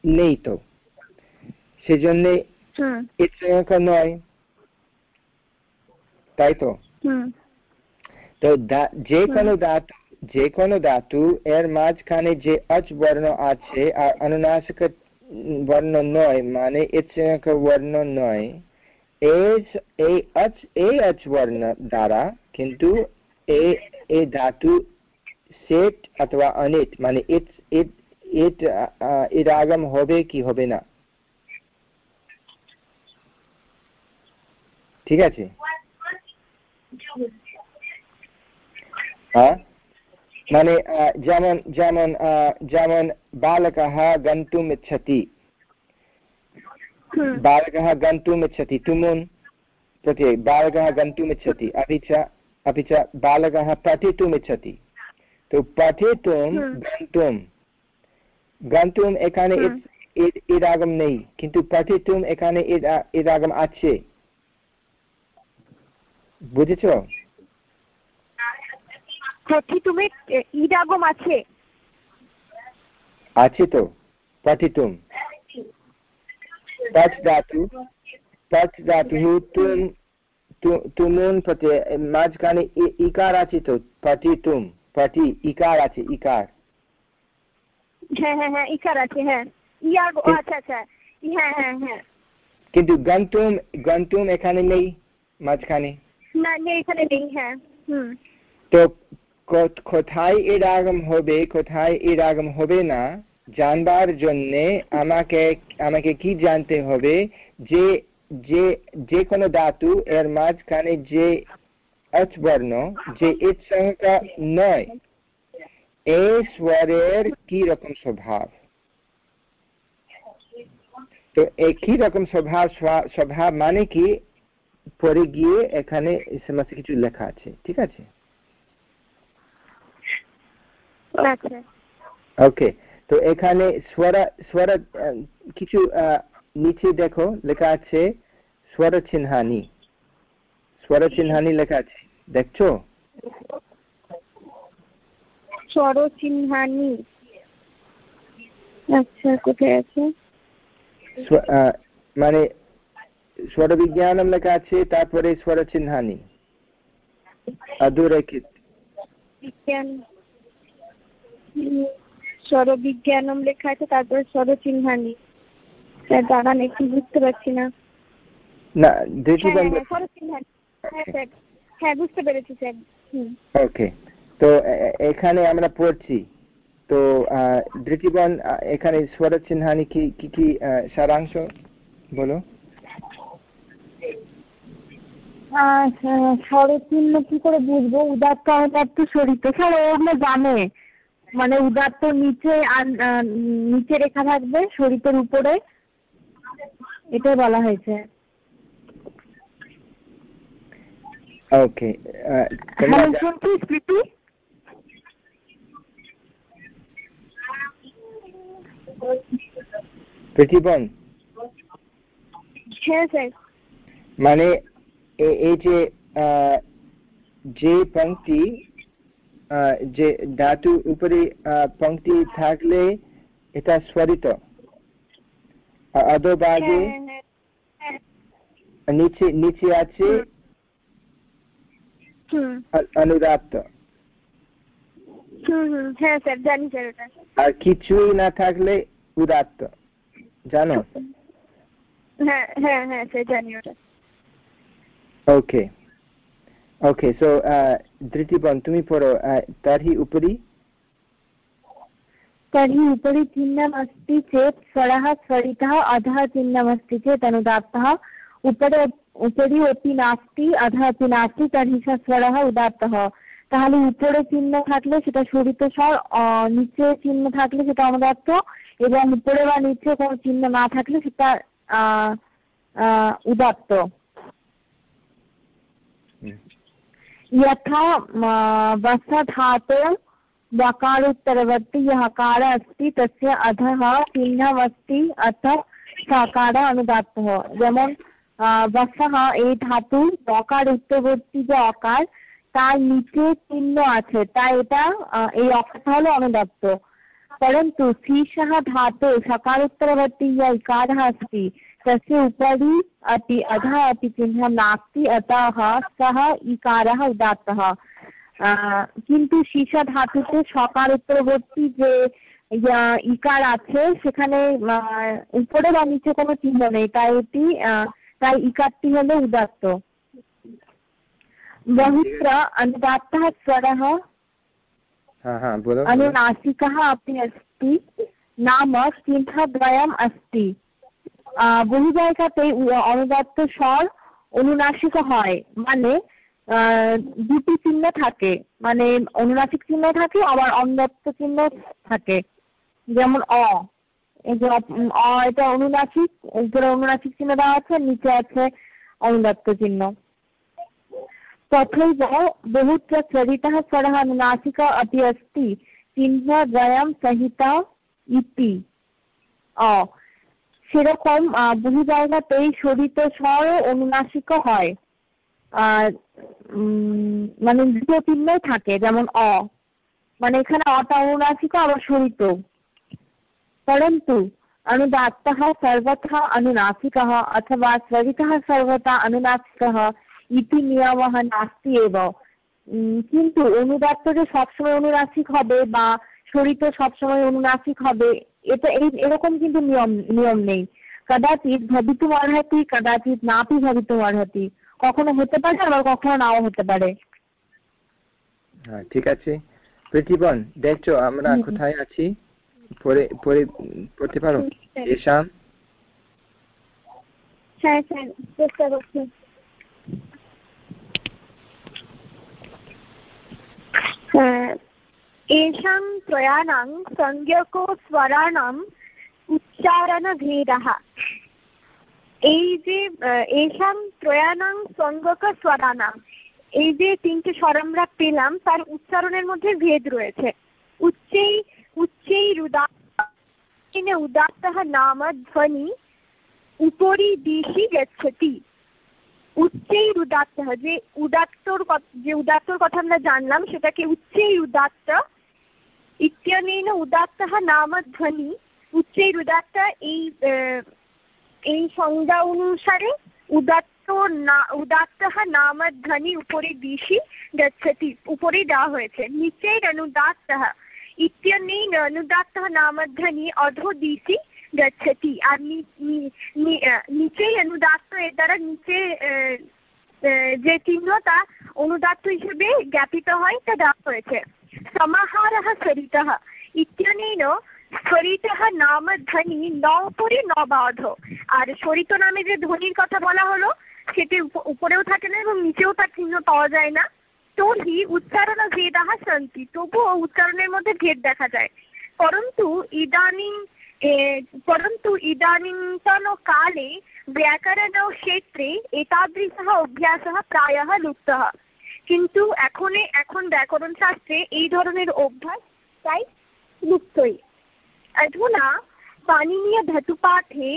নেই তো। সেজন্য ইৎসঙ্গ নয়। তাই তো? তো যে কোনো ধাতু যে কোনো ধাতু এর মাঝখানে যে অচ বর্ণ আছে আর অনুনাসিক বর্ণ নয় মানে ইৎসঙ্গ বর্ণ নয় এই অচ এই অচ বর্ণ দ্বারা কিন্তু এই ধাতু সেট অথবা অনিট মানে ইট ইট ইট ইরাগম হবে কি হবে না? ঠিক আছে? মানে যেমন যেমন যেমন बालकः गन्तुम् इच्छति बालकः गन्तुम् इच्छति तुमुन् प्रति बालकः गन्तुम् इच्छति अपि च अपि च बालकः पठितुम् इच्छति तो पठितुं गन्तुं গন্তুম এখানে ইরাগম নেই কিন্তু পঠিতুম এখানে ইরাগম আছে বুঝেছ পঠিতুমে ইরাগম আছে? আছে তো পঠিতুম। ধাতু ধাতু তুম তুমুন মাঝখানে ইকার আছে তো পঠিতুম পঠি ইকার আছে ইকার। হ্যাঁ হ্যাঁ হ্যাঁ ইকার আছে হ্যাঁ। আচ্ছা আচ্ছা। হ্যাঁ হ্যাঁ হ্যাঁ। কিন্তু গন্তুম গন্তুম এখানে নেই মাঝখানে। না এখানে নেই হ্যাঁ হুম। তো কোথায় এর আগম হবে, কোথায় এর আগম হবে না, জানবার জন্য আমাকে আমাকে কি জানতে হবে? যে যে যে কোনো ধাতু এর মাঝখানে যে বর্ণ, যে ইট সংখ্যা নয় এই স্বরের কি রকম স্বভাব? তো একই রকম স্বভাব স্বভাব মানে কি? পরে গিয়ে এখানে সমস্ত কিছু লেখা আছে, ঠিক আছে? ওকে তো এখানে স্বরা স্বরা কিছু নিচে দেখো লেখা আছে স্বর চিহ্নানি স্বর চিহ্নানি লেখা আছে দেখছ? স্বর চিহ্নানি আচ্ছা কোথায় আছে? মানে স্বর বিজ্ঞানম লেখা আছে তারপরে স্বর চিহ্নানি অধুরেখিত বিজ্ঞান স্বরবিজ্ঞানম লেখা আছে তারপরে স্বরচিহ্নানি। স্যার দাঁড়ান একটু বুঝতে পারছি না। না দ্বিতীয় স্বরচিহ্নানি। হ্যাঁ হ্যাঁ বুঝতে পেরেছি স্যার। ওকে। তো এখানে আমরা পড়ছি। তো দৃষ্টিবন এখানে স্বরচিহ্নানি কি কি কি সারাংশ? বলো। স্বরচিহ্ন কি করে বুঝব? উদাত্ত অনুদাত্ত সরিত। স্যার ওগুলো জানে। মানে উদাত্ত নিচে আর নিচে রেখা থাকবে শরীরের উপরে। এটাই বলা হয়েছে। ওকে শুনছি স্মৃতি মানে এই যে যে পঙ্ক্তি যে ধাতু উপরে পঙ্ক্তি থাকলে এটা স্বরিত অধোভাগে নিচে নিচে আছে অনুদাত্ত আর কিছুই না থাকলে উদাত্ত জানো হ্যাঁ হ্যাঁ হ্যাঁ স্যার জানি ওটা ওকে ओके सो धृतिपन् तुम्ही परो तर्हि उपरि तर्हि उपरि चिह्नम् अस्ति चेत् स्वरः स्वरितः अधः चिह्नमस्ति चेत् अनुदात्तः उपरि उपरि अपि नास्ति अधः अपि नास्ति तर्हि सः स्वरः उदात्तः তাহলে উপরে চিহ্ন থাকলে সেটা শরিত স্বর নিচে চিহ্ন থাকলে সেটা অনুদাত্ত এবং উপরে বা নিচে কোনো চিহ্ন না থাকলে সেটা উদাত্ত यथा वसधातो वकारोत्तरवर्ती यः हकार अस्ति तस्य अधः चिह्नमस्ति अथ सकार अनुदात्तः যেমন বসহ এই ধাতু বকার উত্তরবর্তী যে অকার তার নিচে চিহ্ন আছে তাই এটা এই অকারটা হলো অনুদাত্ত परन्तु शीर्षः धातु सकारोत्तरवर्ती य इकारः अस्ति तस्य उपरि अपि अधः अपि चिह्नं नास्ति अतः सः इकारः उदात्तः কিন্তু শীর্ষা ধাতুতে সকার উত্তরবর্তী যে ইকার আছে সেখানে উপরে বা নিচে কোনো চিহ্ন নেই তাই এটি তাই ইকারটি হলো উদাত্ত बहुत्र अनुदात्तः स्वरः अनुनासिकः अपि अस्ति नाम চিহ্নদ্বয়ম अस्ति বহু জায়গাতে অনুদাত্ত স্বর অনুনাসিক হয় মানে দুটি চিহ্ন থাকে মানে অনুনাসিক চিহ্ন থাকে আবার অনুদাত্ত চিহ্ন থাকে যেমন অ এই যে অ এটা অনুনাসিক উপরে অনুনাসিক চিহ্ন দেওয়া আছে নিচে আছে অনুদাত্ত চিহ্ন तथैव बहुत्र चरितः स्वरः अनुनासिक अपि अस्ति চিহ্নদ্বয়ম সহিত ইতি অ সেরকম বহু জায়গাতেই শরিত স্বর অনুনাসিক হয় মানে দ্বিতীয় চিহ্ন থাকে যেমন অ মানে এখানে অটা অনুনাসিক আবার শরিত परन्तु अनुदात्तः सर्वथा अनुनासिकः अथवा स्वरितः सर्वथा अनुनासिकः ইতি নিয়মः নাস্তি এব কিন্তু অনুদাত্ত যে সবসময় অনুনাসিক হবে বা শরিত সবসময় অনুনাসিক হবে এটা এই এরকম কিন্তু নিয়ম নিয়ম নেই। কদাচিৎ ভবিতুম অর্হতি কদাচিৎ নাপি ভবিতুম অর্হতি। কখনো হতে পারে আবার কখনো নাও হতে পারে। হ্যাঁ ঠিক আছে। প্রতিবন দেখছ আমরা কোথায় আছি? পরে পরে পড়তে পারো? এসাম হ্যাঁ হ্যাঁ চেষ্টা করছি। एषां त्रयाणां संज्ञको स्वराणाम् উচ্চারণভেদः এই যে এসাম ত্রয়ানাং সঙ্গক স্বরানাম এই যে তিনটে স্বর আমরা পেলাম তার উচ্চারণের মধ্যে ভেদ রয়েছে উচ্চেই উচ্চেই উদাত্ত উদাত্তः নাম ধ্বনি উপরি দিশি গচ্ছতি উচ্চেই উদাত্ত যে উদাত্তর যে উদাত্তর কথা আমরা জানলাম সেটাকে উচ্চেই উদাত্ত ইত্যনেন উদাত্তः নাম ধ্বনি উচ্চেই উদাত্ত এই এই সংজ্ঞা অনুসারে উদাত্ত না উদাত্তः নাম ধ্বনি উপরে দিশি গচ্ছতি উপরে দেওয়া হয়েছে। নিচের অনুদাত্তः ইত্যনেন অনুদাত্তः নাম ধ্বনি অধো দিশি গচ্ছতি আর নিচেই অনুদাত্ত এর দ্বারা নিচে যে চিহ্নটা অনুদাত্ত হিসেবে জ্ঞাপিত হয়, তা দেওয়া হয়েছে। সমাহারः সরিতः ইত্যনেন স্ফরিতः নাম ধ্বনি ন উপরে ন বাধ আর সরিত নামে যে ধ্বনির কথা বলা হলো সেটি উপরেও থাকে না এবং নিচেও তার চিহ্ন পাওয়া যায় না তর্হি উচ্চারণ ভেদাः সন্তি তবুও উচ্চারণের মধ্যে ভেদ দেখা যায় পরন্তু ইদানিং परन्तु इदानीन्तनकाले व्याकरणक्षेत्रे एतादृशः অভ্যাসः প্রায়ः লুপ্তः কিন্তু এখনে এখন ব্যাকরণ শাস্ত্রে এই ধরনের অভ্যাস প্রায় লুপ্তই। অধুনা পাণিনীয়ধতুপাঠে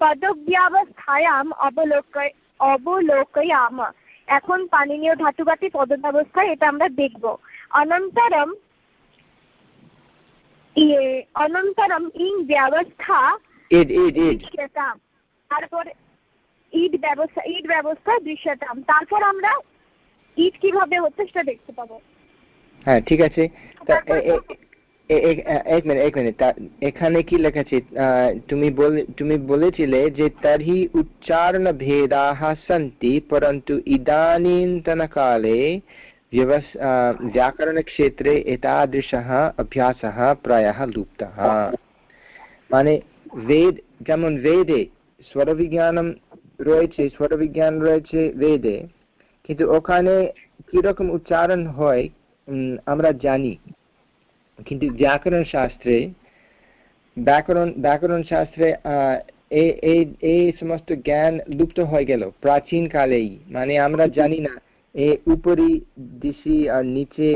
পদব্যাবস্থায়াম অবলোক অবলোকয়াম। এখন পাণিনীয় ধাতুপাঠে পদব্যবস্থায় এটা আমরা দেখব। অনন্তরম ইয়ে অনন্তরম ইং ব্যবস্থা তারপর ইট ব্যবস্থা ঈদ ব্যবস্থা দৃশ্যতাম। তারপর আমরা ইট কিভাবে হচ্ছে সেটা দেখতে পাবো হ্যাঁ ঠিক আছে এক মিনিট এক মিনিট এখানে কি লেখা আছে তুমি তুমি বলেছিলে যে তর্হি উচ্চারণ ভেদাহ সন্তি পরন্তু ইদানীন্তনকালে व्यवस् व्याकरणक्षेत्रे एतादृशः अभ्यासः प्रायः लुप्तः माने वेद যেমন বেদে স্বরবিজ্ঞানম রয়েছে স্বরবিজ্ঞান রয়েছে বেদে কিন্তু ওখানে কীরকম উচ্চারণ হয় আমরা জানি। কিন্তু ব্যাকরণ শাস্ত্রে, ব্যাকরণ ব্যাকরণ শাস্ত্রে এই সমস্ত জ্ঞান লুপ্ত হয়ে গেল, প্রাচীন কালেই। মানে আমরা জানি না, এ উপরি দিশি আর নিচে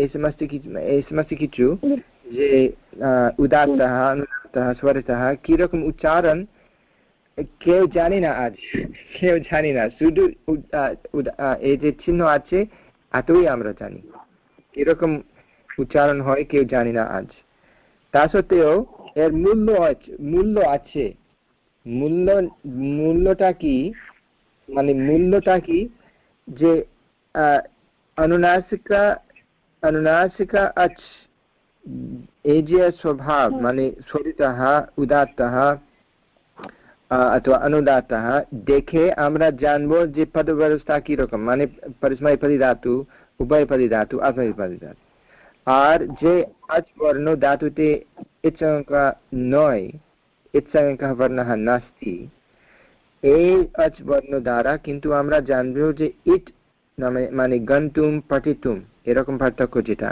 এই সমস্ত কিছু এই সমস্ত কিছু যে উদাত্তः অনুদাত্তः স্বরিতः কীরকম উচ্চারণ কেউ জানি না আজ, কেউ জানি না। শুধু এই যে চিহ্ন আছে, এতই আমরা জানি। কীরকম উচ্চারণ হয় কেউ জানি না আজ। তা সত্ত্বেও এর মূল্য মূল্য আছে। মূল্য, মূল্যটা কি? মানে মূল্যটা কি? যে অনুনাসিকা অনুনাসিকা আচ এই যে স্বভাব মানে স্বরিতः উদাত্তः অথবা অনুদাতः দেখে আমরা জানব যে পদ ব্যবস্থা কীরকম মানে পরিসময়পদী ধাতু উভয়পদী ধাতু আত্মপদী ধাতু আর যে আচ বর্ণ ধাতুতে ইচ্ছাঙ্কা নয় ইচ্ছাঙ্কः বর্ণः নাস্তি এই আচ বর্ণ দ্বারা কিন্তু আমরা জানব যে ইট নামে মানে গন্তুম পঠিতুম এরকম পার্থক্য যেটা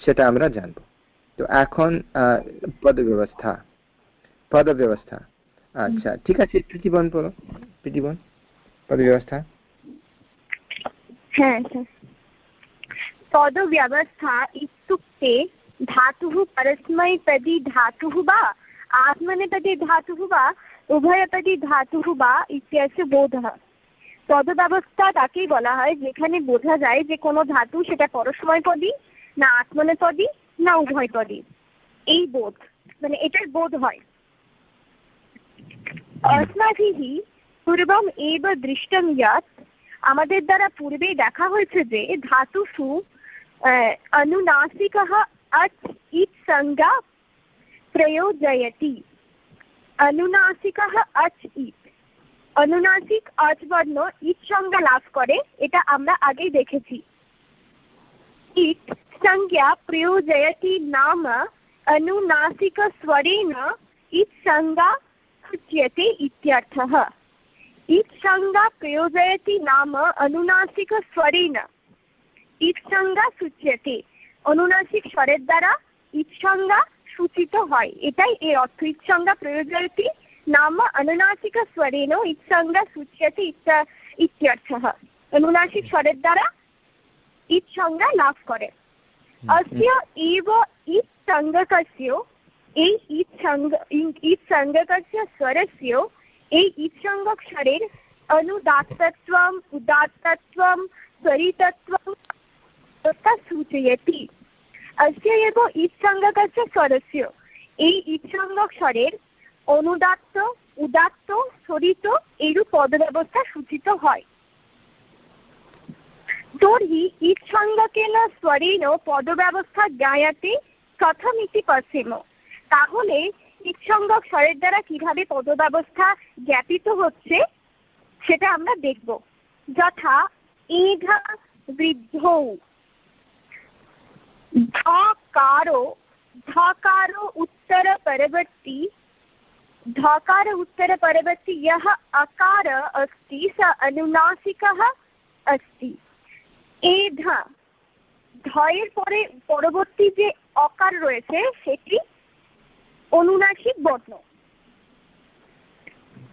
সেটা আমরা জানব তো এখন পদ ব্যবস্থা পদ ব্যবস্থা আচ্ছা ঠিক আছে প্রীতিবন পড়ো প্রীতিবন পদব্যবস্থা। হ্যাঁ পদব্যবস্থা ইত্যুক্তে धातुः ধাতু धातुः वा आत्मनेपदी ধাতু বা উভয়পদী ধাতু বা ইতিহাসে বোধ। হয় পদব্যবস্থা তাকেই বলা হয় যেখানে বোঝা যায় যে কোনো ধাতু সেটা পরসময়পদী না আত্মনেপদী না উভয়পদী এই বোধ মানে এটার বোধ হয়। अस्माभिः पूर्वम् एव दृष्टं यत् আমাদের দ্বারা পূর্বেই দেখা হয়েছে যে ধাতুষু अनुनासिकः अच् इत् संज्ञा प्रयोजयति অনুনাসিকः আচ ইট অনুনাসিক আচ বর্ণ ইট সংজ্ঞা লাভ করে এটা আমরা আগেই দেখেছি ইট সংজ্ঞা প্রয়োজয়তি নাম অনুনাসিক স্বরেণ ইট সংজ্ঞা सूच्यते इत्यर्थः ইট সংজ্ঞা প্রয়োজয়তি নাম অনুনাসিক স্বরেণ ইট সংজ্ঞা সূচ্যতে অনুনাসিক স্বরের দ্বারা ইট সংজ্ঞা সূচিত হয় এটাই এর অর্থ ইট সংজ্ঞা প্রয়োজয়তি নাম অনুনাসিক স্বরেণ ইট সংজ্ঞা সূচ্যতে ইত্যর্থः অনুনাসিক স্বরের দ্বারা ইট সংজ্ঞা লাভ করে अस्य एव इत् सङ्गकस्य এই ঈৎসঙ্গ ঈৎসঙ্গকस्य स्वरस्य এই ঈদ সঙ্গক স্বরের অনুদাতত্ব উদাতত্ব স্বরিতত্ব সূচয়তি। অস্য এব ঈৎসঙ্গকस्य স্বরস্য, এই ঈদ সঙ্গক স্বরের অনুদাত্ত, উদাত্ত স্বরিত এইরূপ পদ ব্যবস্থা সূচিত হয়। তর্হি ঈৎসঙ্গকেন স্বরেণ পদব্যবস্থা জ্ঞায়াতে কথমিতি পশ্চিম। তাহলে ঈদসঙ্গক স্বরের দ্বারা কিভাবে পদব্যবস্থা জ্ঞাপিত হচ্ছে সেটা আমরা দেখব যথা এঘা বৃদ্ধ ধকারো ধকারো उत्तर परवर्ती धकार उत्तर परवर्ती यः अकार अस्ति स अनुनासिकः अस्ति এ ধা ধয়ের পরে পরবর্তী যে অকার রয়েছে সেটি অনুনাসিক বর্ণ।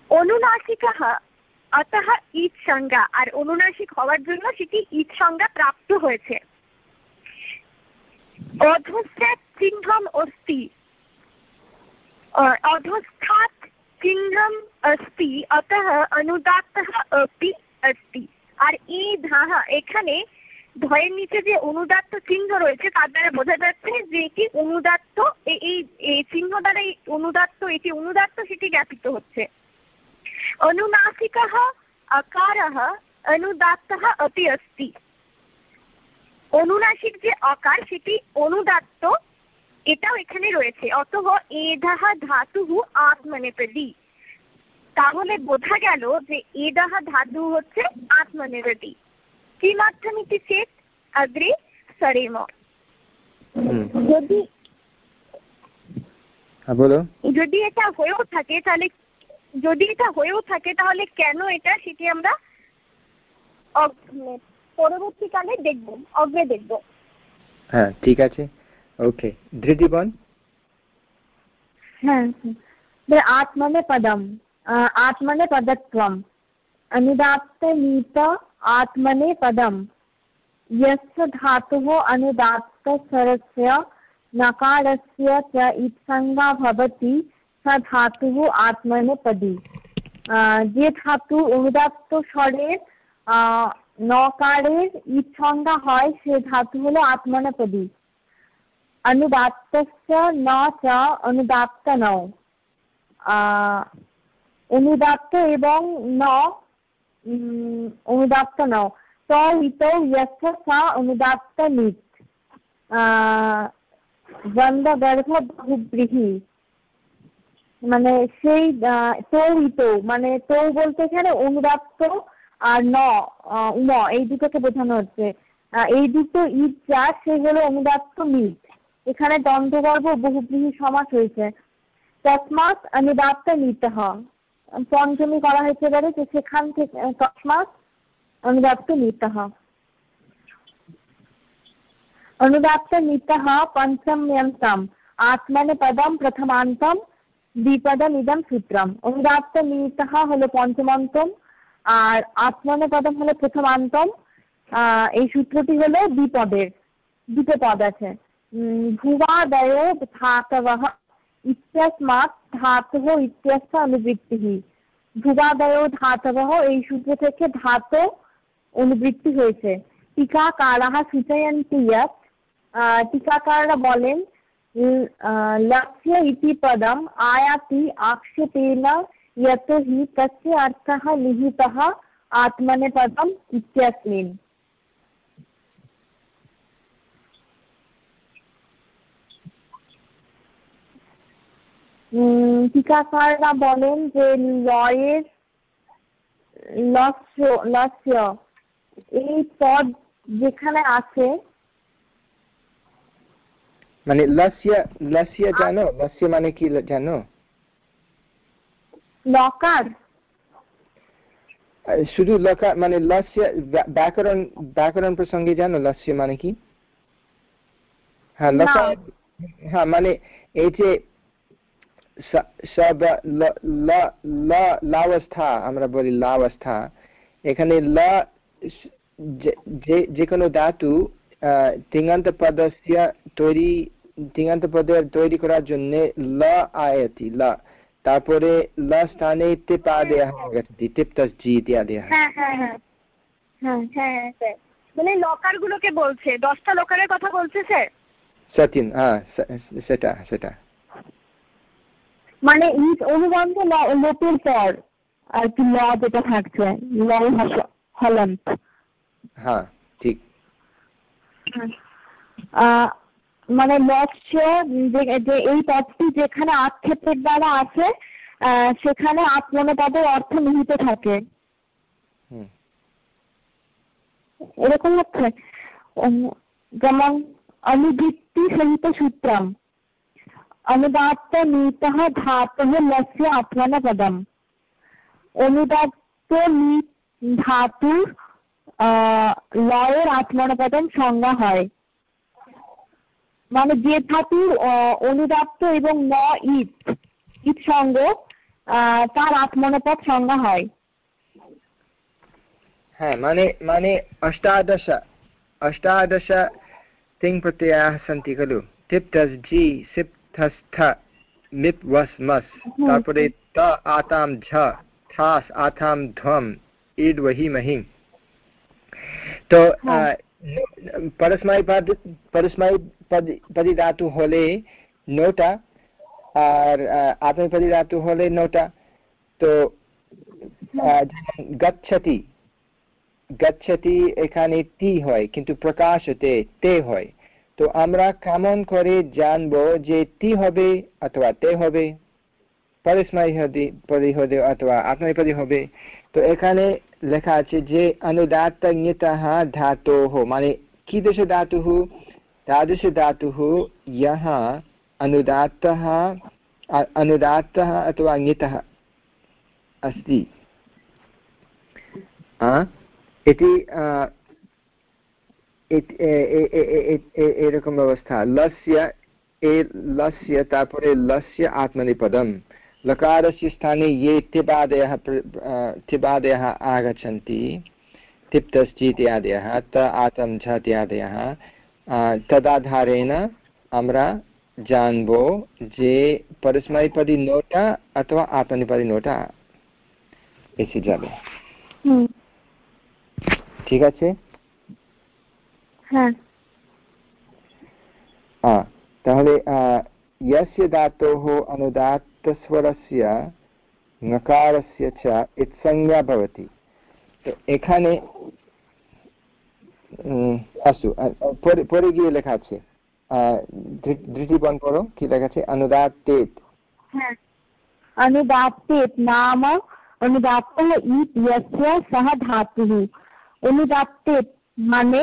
অনুনাসিকা অতঃ ঈদ সংজ্ঞা, আর অনুনাসিক হওয়ার জন্য সেটি ঈদ সংজ্ঞা প্রাপ্ত হয়েছে। অধস্থাত চিহ্নম আর ই ধাহা এখানে ভয়ের নিচে যে অনুদাত্ত চিহ্ন রয়েছে, তার দ্বারা বোঝা যাচ্ছে যে এটি অনুদাত্ত এই চিহ্ন দ্বারা এই অনুদাত্ত, এটি অনুদাত্ত সেটি জ্ঞাপিত হচ্ছে। অনুনাসিক আকার অনুদাত্ত অতি অস্তি অনুনাসিক যে আকার, সেটি অনুদাত্ত, এটাও এখানে রয়েছে। অতহ এদাহা আত্মনে আত্মনেপেদি। তাহলে বোঝা গেল যে এদাহা ধাতু হচ্ছে আত্মনেপেদি। কিমার্থমিতি চেত অগ্রে সরেম যদি যদি এটা হয়েও থাকে তাহলে যদি এটা হয়েও থাকে তাহলে কেন এটা সেটি আমরা পরবর্তীকালে দেখব অগ্রে দেখব হ্যাঁ ঠিক আছে ওকে ধৃতিবন হ্যাঁ आत्मनेपदम् आत्मनेपदत्वम् अनुदात्तनीत आत्मनेपदम् यस्य धातुः अनुदात्तस्वरस्य नकारस्य च इत्संज्ञा भवति स धातुः आत्मनेपदी যে ধাতু অনুদাত্ত স্বরের নকারের ইৎসংজ্ঞা হয় সে ধাতু হলো আত্মনেপদী অনুদাত্তস্য ন চ অনুদাত্ত নও অনুদাত্ত এবং ন অনুদাত্ত নও। ত সা অনুদাত্ত নিত। গন্ধগর্ভ বহুব্রীহি। মানে সেই তৌহিত মানে তৌ বলতে এখানে অনুদাত্ত আর ন উম, এই দুটোকে বোঝানো হচ্ছে। এই দুটো ঈদ যা সে হলো অনুদাত্ত মিট এখানে দ্বন্দ্বগর্ভ বহুব্রীহি সমাস হয়েছে। তসমাত অনুদাত্ত নিতহ পঞ্চমী করা হয়েছে এবারে যে সেখান থেকে তসমাত অনুদাত্ত নিতহ অনুদাত্ত নিতহ পঞ্চম্যন্তম আত্মনেপদম প্রথমান্তম দ্বিপদম ইদম সূত্রম। অনুদাত্ত নিতহ হলো পঞ্চমান্তম, আর আত্মনেপদম হলো প্রথমান্তম এই সূত্রটি হলো দ্বিপদের, দুটো পদ আছে। ভুবাদয় ধাতবः ইত্যস্মাৎ ধাতুः ইত্যস্য অনুবৃত্তিः ভুবাদয় ধাতবः এই সূত্র থেকে ধাতু অনুবৃত্তি হয়েছে টিকাকারাः সূচয়ন্তি यत् টিকাকাররা বলেন लक्ष्य इति पदम् आयाति आक्षेपेण यतो हि तस्य अर्थः निहितः आत्मनेपदम् इत्यस्मिन् টিকাকাররা বলেন যে লয়ের লস্য লস্য। এই পদ যেখানে আছে মানে লস্য লস্য জানো? লস্য মানে কি জানো? লকার। শুধু লকার মানে লস্য ব্যাকরণ ব্যাকরণ প্রসঙ্গে জানো? লস্য মানে কি? হ্যাঁ লকার হ্যাঁ মানে এই যে লাবস্থা আমরা বলি লাবস্থা এখানে ল যে কোনো ধাতু তিঙ্গান্ত পদস্য তৈরি তিঙ্গান্ত পদের তৈরি করার জন্য ল আয়তি ল। তারপরে ল স্থানে টিপ আদেয় গেছে জি ইত্যাদি হ্যাঁ। হ্যাঁ হ্যাঁ হ্যাঁ।, হ্যাঁ, হ্যাঁ মানে লকার গুলোকে বলছে দশটা লকারের কথা বলছে স্যার? সত্যি হ্যাঁ সেটা সেটা। মানে ইট অনুবন্ধ লোপের পর আর কি ল যেটা থাকছে লয় হলন্ত। হ্যাঁ ঠিক। মানে মৎস্য যে এই পদটি যেখানে আক্ষেপের দ্বারা আছে সেখানে আত্মনপদের অর্থ নিহিত থাকে। এরকম হচ্ছে। যেমন অনুবৃত্তি সহিত সূত্রম। অনুদাত্ত নীতः ধাতः লস্য আত্মনপদম অনুদাত্ত ধাতুর লয়ের আত্মনপদম সংজ্ঞা হয় মানে যে ধাতুর অনুদাত্ত এবং ন ইট ইট সঙ্গ তার আত্মনপদ সংজ্ঞা হয় হ্যাঁ মানে মানে অষ্টাদশ অষ্টাদশ तिङ् प्रत्ययाः सन्ति खलु टिप् टस् जि सिप् थस् थ मिप् वस् मस् তারপরে ত আতাম ঝ থাস আথাম ধ্বম ইড ওহি মহিম তো পরস্ময় পদ পরস্ময় পদি ধাতু হলে নোটা আর আত্মপদি ধাতু হলে নোটা তো গচ্ছতি গচ্ছতি এখানে টি হয় কিন্তু প্রকাশতে তে হয় তো আমরা কেমন করে জানবো যে টি হবে অথবা তে হবে পরিস্ময় পদি হবে অথবা আত্মপদি হবে তো এখানে লেখা আছে যে অনুদাত্ত ধাতোः মানে कीदृश धातुः तादृशधातुः यः अनुदात्तः अनुदात्तः अथवा ङितः अस्ति इति এরকম ব্যবস্থা লস্য এ লস্য তারপরে লস্য আত্মনিপদম लकारस्य स्थाने ये तिबादयः तिबादयः आगच्छन्ति तिप्तश्चि इत्यादयः त आतं च इत्यादयः তদাধারেণ আমরা জানবো যে পরস্ময়পদী নোটা অথবা আত্মনিপদী নোটা এসে যাবে ঠিক আছে হ্যাঁ তাহলে यस्य धातोः अनुदात्तस्वरस्य ङकारस्य च इत्संज्ञा भवति এখানে अस्तु পরে গিয়ে লেখা আছে ধৃতিবন পড়ো কি লেখা আছে অনুদাত্তেত হ্যাঁ অনুদাত্তেত নাম অনুদাত্তः ইত यस्य सः धातुः অনুদাত্তেত মানে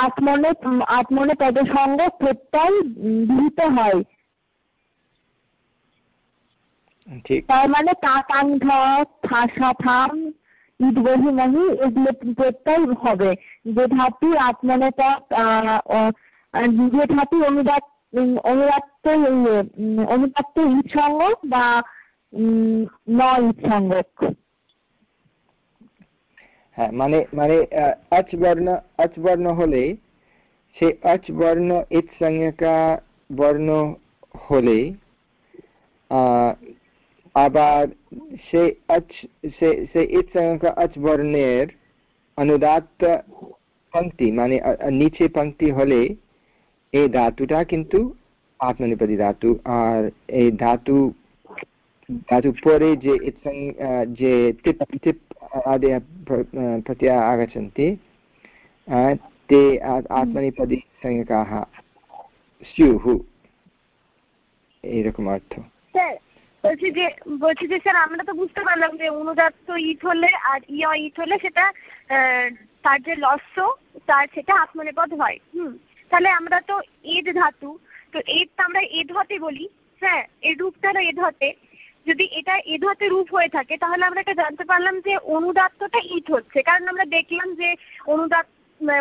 আত্মনে আত্মনে পদসঙ্গ প্রত্যয় বিহিত হয়। তার মানে তাতাং থাম ইট বহিমহি এগুলো প্রত্যয় হবে। যে ধাতু আত্মনেতা যে ধাতু অনুদাত অনুদাত্ত অনুদাত্ত ইৎসঙ্গ বা ন ইৎসঙ্গ হ্যাঁ মানে মানে অচ বর্ণ অচ বর্ণ হলে সে অচ বর্ণ ইৎসংজ্ঞকা বর্ণ হলে আবার সেই আচ সেই ইৎসঙ্গ আচ বর্ণের অনুদাত্ত পঙ্ক্তি মানে নিচে পঙ্ক্তি হলে এই ধাতুটা কিন্তু আত্মনিপতি ধাতু, আর এই ধাতু ধাতু পরে যে যে টিপ টিপ आदयः प्रत्ययाः आगच्छन्ति ते आत्मनिपदी संज्ञकाः स्युः এইরকম অর্থ বলছি যে বলছি যে স্যার আমরা তো বুঝতে পারলাম যে অনুদাত্ত ইট হলে আর ইয় ইট হলে সেটা তার যে লস্য তার সেটা আত্মনিপদ হয় হুম তাহলে আমরা তো এদ ধাতু তো এদ তো আমরা এদ হতে বলি হ্যাঁ এর রূপটা এদ হতে যদি এটা এদ হতে রূপ হয়ে থাকে তাহলে আমরা এটা জানতে পারলাম যে অনুদাত্তটা ইট হচ্ছে। কারণ আমরা দেখলাম যে অনুদাত্ত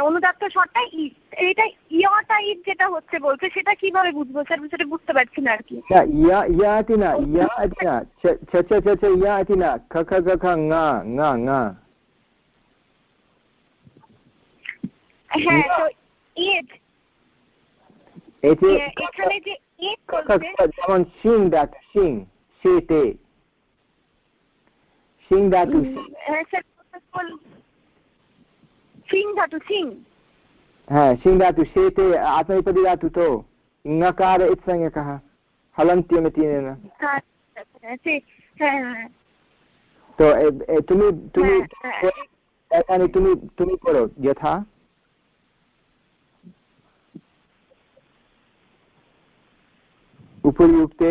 অনুদাত্ত স্বরটা ইট। এটা ইয়াটা ইট যেটা হচ্ছে বলছে সেটা কীভাবে বুঝব স্যার? সেটা বুঝতে পারছি না আর কি। ইয়া ইয়া আতি না ইয়া আতি না। ছ ছ ছ ছ ইয়া আতি না। খ খ খ খ ঙা ঙা ঙা। হ্যাঁ তো ইট। এখানে যে ইট বলছে যেমন সিং ধাতু সিং সেতে সিং ধাতু হ্যাঁ স্যার সিং ধাতু সিং হ্যাঁ সিং ধাতু शेते आत्मनेपदी धातु तो ङकार इत्संज्ञकः हलन्त्यमित्यनेन তো তুমি তুমি এখানে তুমি তুমি করো যথা উপরিউক্তে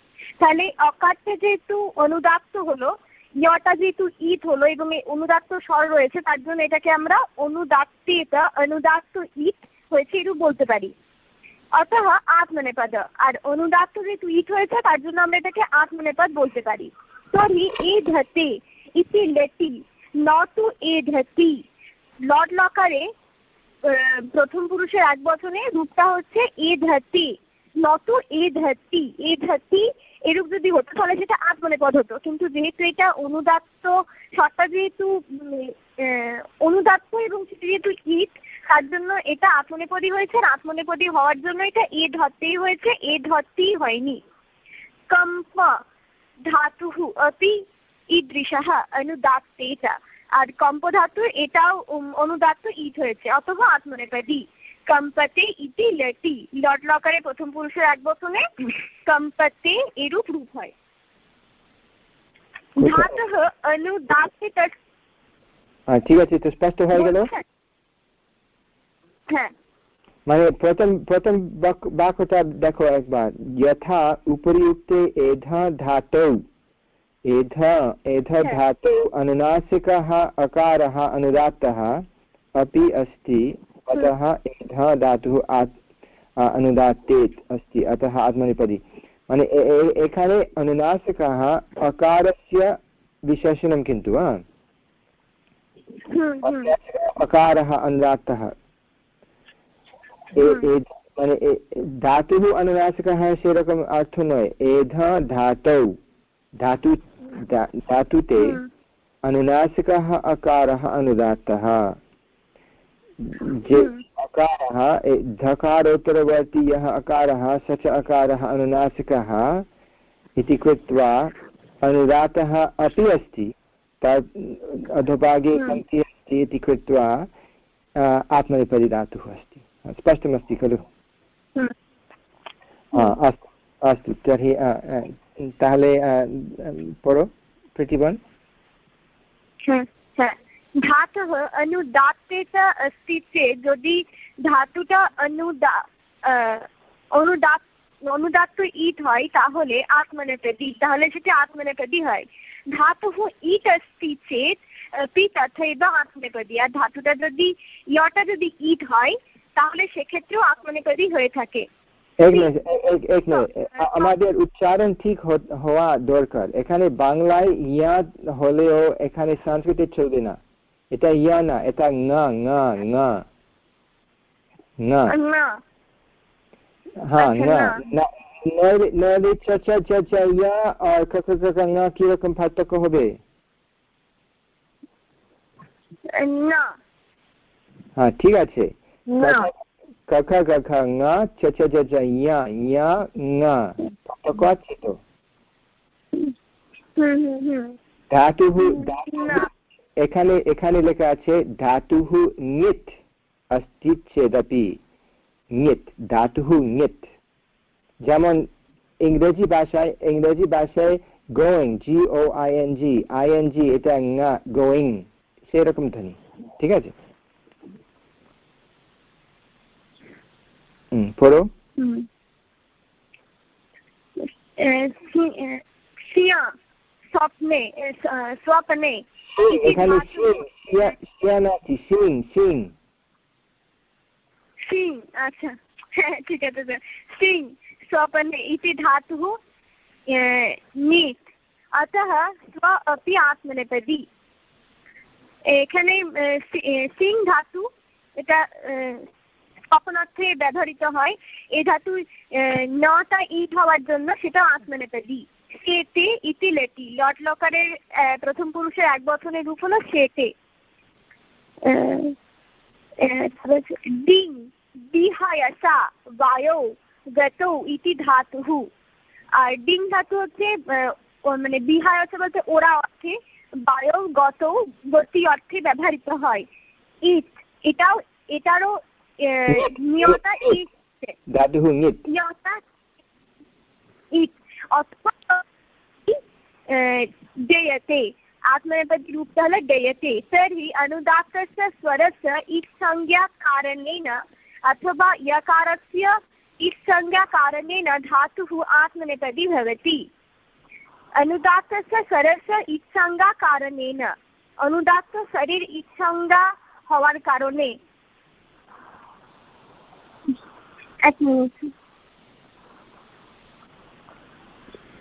তাহলে অকারটা যেহেতু অনুদাত্ত হলো, ইয়টা যেহেতু ইট হলো এবং এই অনুদাত্ত স্বর রয়েছে, তার জন্য এটাকে আমরা অনুদাত্তিতা অনুদাত্ত ইট হয়েছে এরূপ বলতে পারি। অতঃ আত্মনেপদ, আর অনুদাত্ত যেহেতু ইট হয়েছে, তার জন্য আমরা এটাকে আত্মনেপদ বলতে পারি। তরি এ ধতে, ইতি লেটি নটু এ ধতি। লট লকারে প্রথম পুরুষের এক বচনে রূপটা হচ্ছে এ ধতি। নত এ ধতি এ ধতি এরূপ যদি হতো, তাহলে সেটা আত্মনেপদ হতো। কিন্তু যেহেতু এটা অনুদাত্ত সত্তা যেহেতু অনুদাত্ত এবং সেটা যেহেতু ইট, তার জন্য এটা আত্মনেপদী হয়েছে আর আত্মনেপদী হওয়ার জন্য এটা এ ধরতেই হয়েছে, এ ধরতেই হয়নি। কম্প ধাতু অতি ঈদৃশাহ অনুদাত্তেটা আর কম্প ধাতু এটাও অনুদাত্ত ইট হয়েছে অথবা আত্মনেপদী কম্পতে ইতি লটি লট লকারে প্রথম পুরুষের এক বচনে কম্পতে এরূপ রূপ হয় ধাতः অনুদাত্তে ঠিক আছে তো স্পষ্ট হয়ে গেল হ্যাঁ মানে প্রথম প্রথম বাক্যটা দেখো একবার যথা উপরিউক্তে এধ ধাতৌ एध एध धातु अनुनासिकः अकारः अनुदात्तः अपि अस्ति अतः एधः धातुः आत् अनुदात्तेत् अस्ति। अतः आत्मनेपदी। मने एकाले अनुनासिकः अकारस्य विशेषणं किन्तु वा हम्म, हम्म। अकारः अनुदात्तः। हम्म। धातुः अनुनासिकः शेरकम् अर्थो न एध धातौ। धातु धातुते अनुनासिकः अकारः अनुदात्तः। हम्म। अकारः धकारोत्तरवर्ती यः अकारः स च अकारः अनुनासिकः इति कृत्वा अनुदातः अपि अस्ति। तत् अधोभागे हम्म। पङ्क्ति अस्ति इति कृत्वा आत्मनेपदी अस्ति। स्पष्टमस्ति खलु? हम्म। अस्तु अस्तु। तर्हि ताहले परो प्रतिभन् ধাতः अनुदात्ते च अस्ति चेत् যদি ধাতুটা অনুদা অনুদাত অনুদাত্ত ইট হয় তাহলে আত্মনেপদী তাহলে সেটা আত্মনেপদী হয় ধাতুः ইট अस्ति চেত পি তথৈব আত্মনেপদী আর ধাতুটা যদি ইয়টা যদি ইট হয় তাহলে সেক্ষেত্রেও আত্মনেপদী হয়ে থাকে এক মিনিট এক মিনিট আমাদের উচ্চারণ ঠিক হওয়া দরকার এখানে বাংলায় ইয়া হলেও এখানে সংস্কৃতে চলবে না এটা ইয়া না এটা না না না না হ্যাঁ কীরকম পার্থক্য হবে না ঠিক আছে পার্থক্য আছে তো এখানে এখানে লেখা আছে ধাতুহু নিত अस्ति चेदपि নিত ধাতুহু নিত যেমন ইংরেজি ভাষায় ইংরেজি ভাষায় going G O I N G I N G এটা না গোয়িং সেরকম ধ্বনি ঠিক আছে পড়ো স্বপ্নে স্বপ্নে এখানে সিং সিং সিং আচ্ছা ঠিক আছে সিং स्वपने इति धातुः नीत् अतः स्व अपि आत्मनेपदी এখানে সিং ধাতু এটা স্বপনার্থে ব্যবহৃত হয় এই ধাতু নটা ইট হওয়ার জন্য সেটা আত্মনেপদি সেতে ইতি লেটি লট লকারের প্রথম পুরুষের এক বছরের রূপ হলো সেতে। ডিং ডিহায়াসা বায়ো গত ইতি ধাতু আর ডিং ধাতু হচ্ছে মানে বিহায়াসা বলতে ওরা অর্থে বায়ো গত গতি অর্থে ব্যবহৃত হয়। ইট এটাও এটারও নিয়তা ইট। নিয়তা ইট। অথবা डेयते आत्मनेपदीरूपः हल डेयते तर्हि अनुदात्तस्य स्वरस्य इत्संज्ञाकारणेन अथवा यकारस्य इत्संज्ञाकारणेन धातुः आत्मनेपदी भवति अनुदात्तस्य स्वरस्य इत्संज्ञाकारणेन অনুদাত্ত শরীর ইৎসংজ্ঞা হওয়ার কারণে এক মিনিট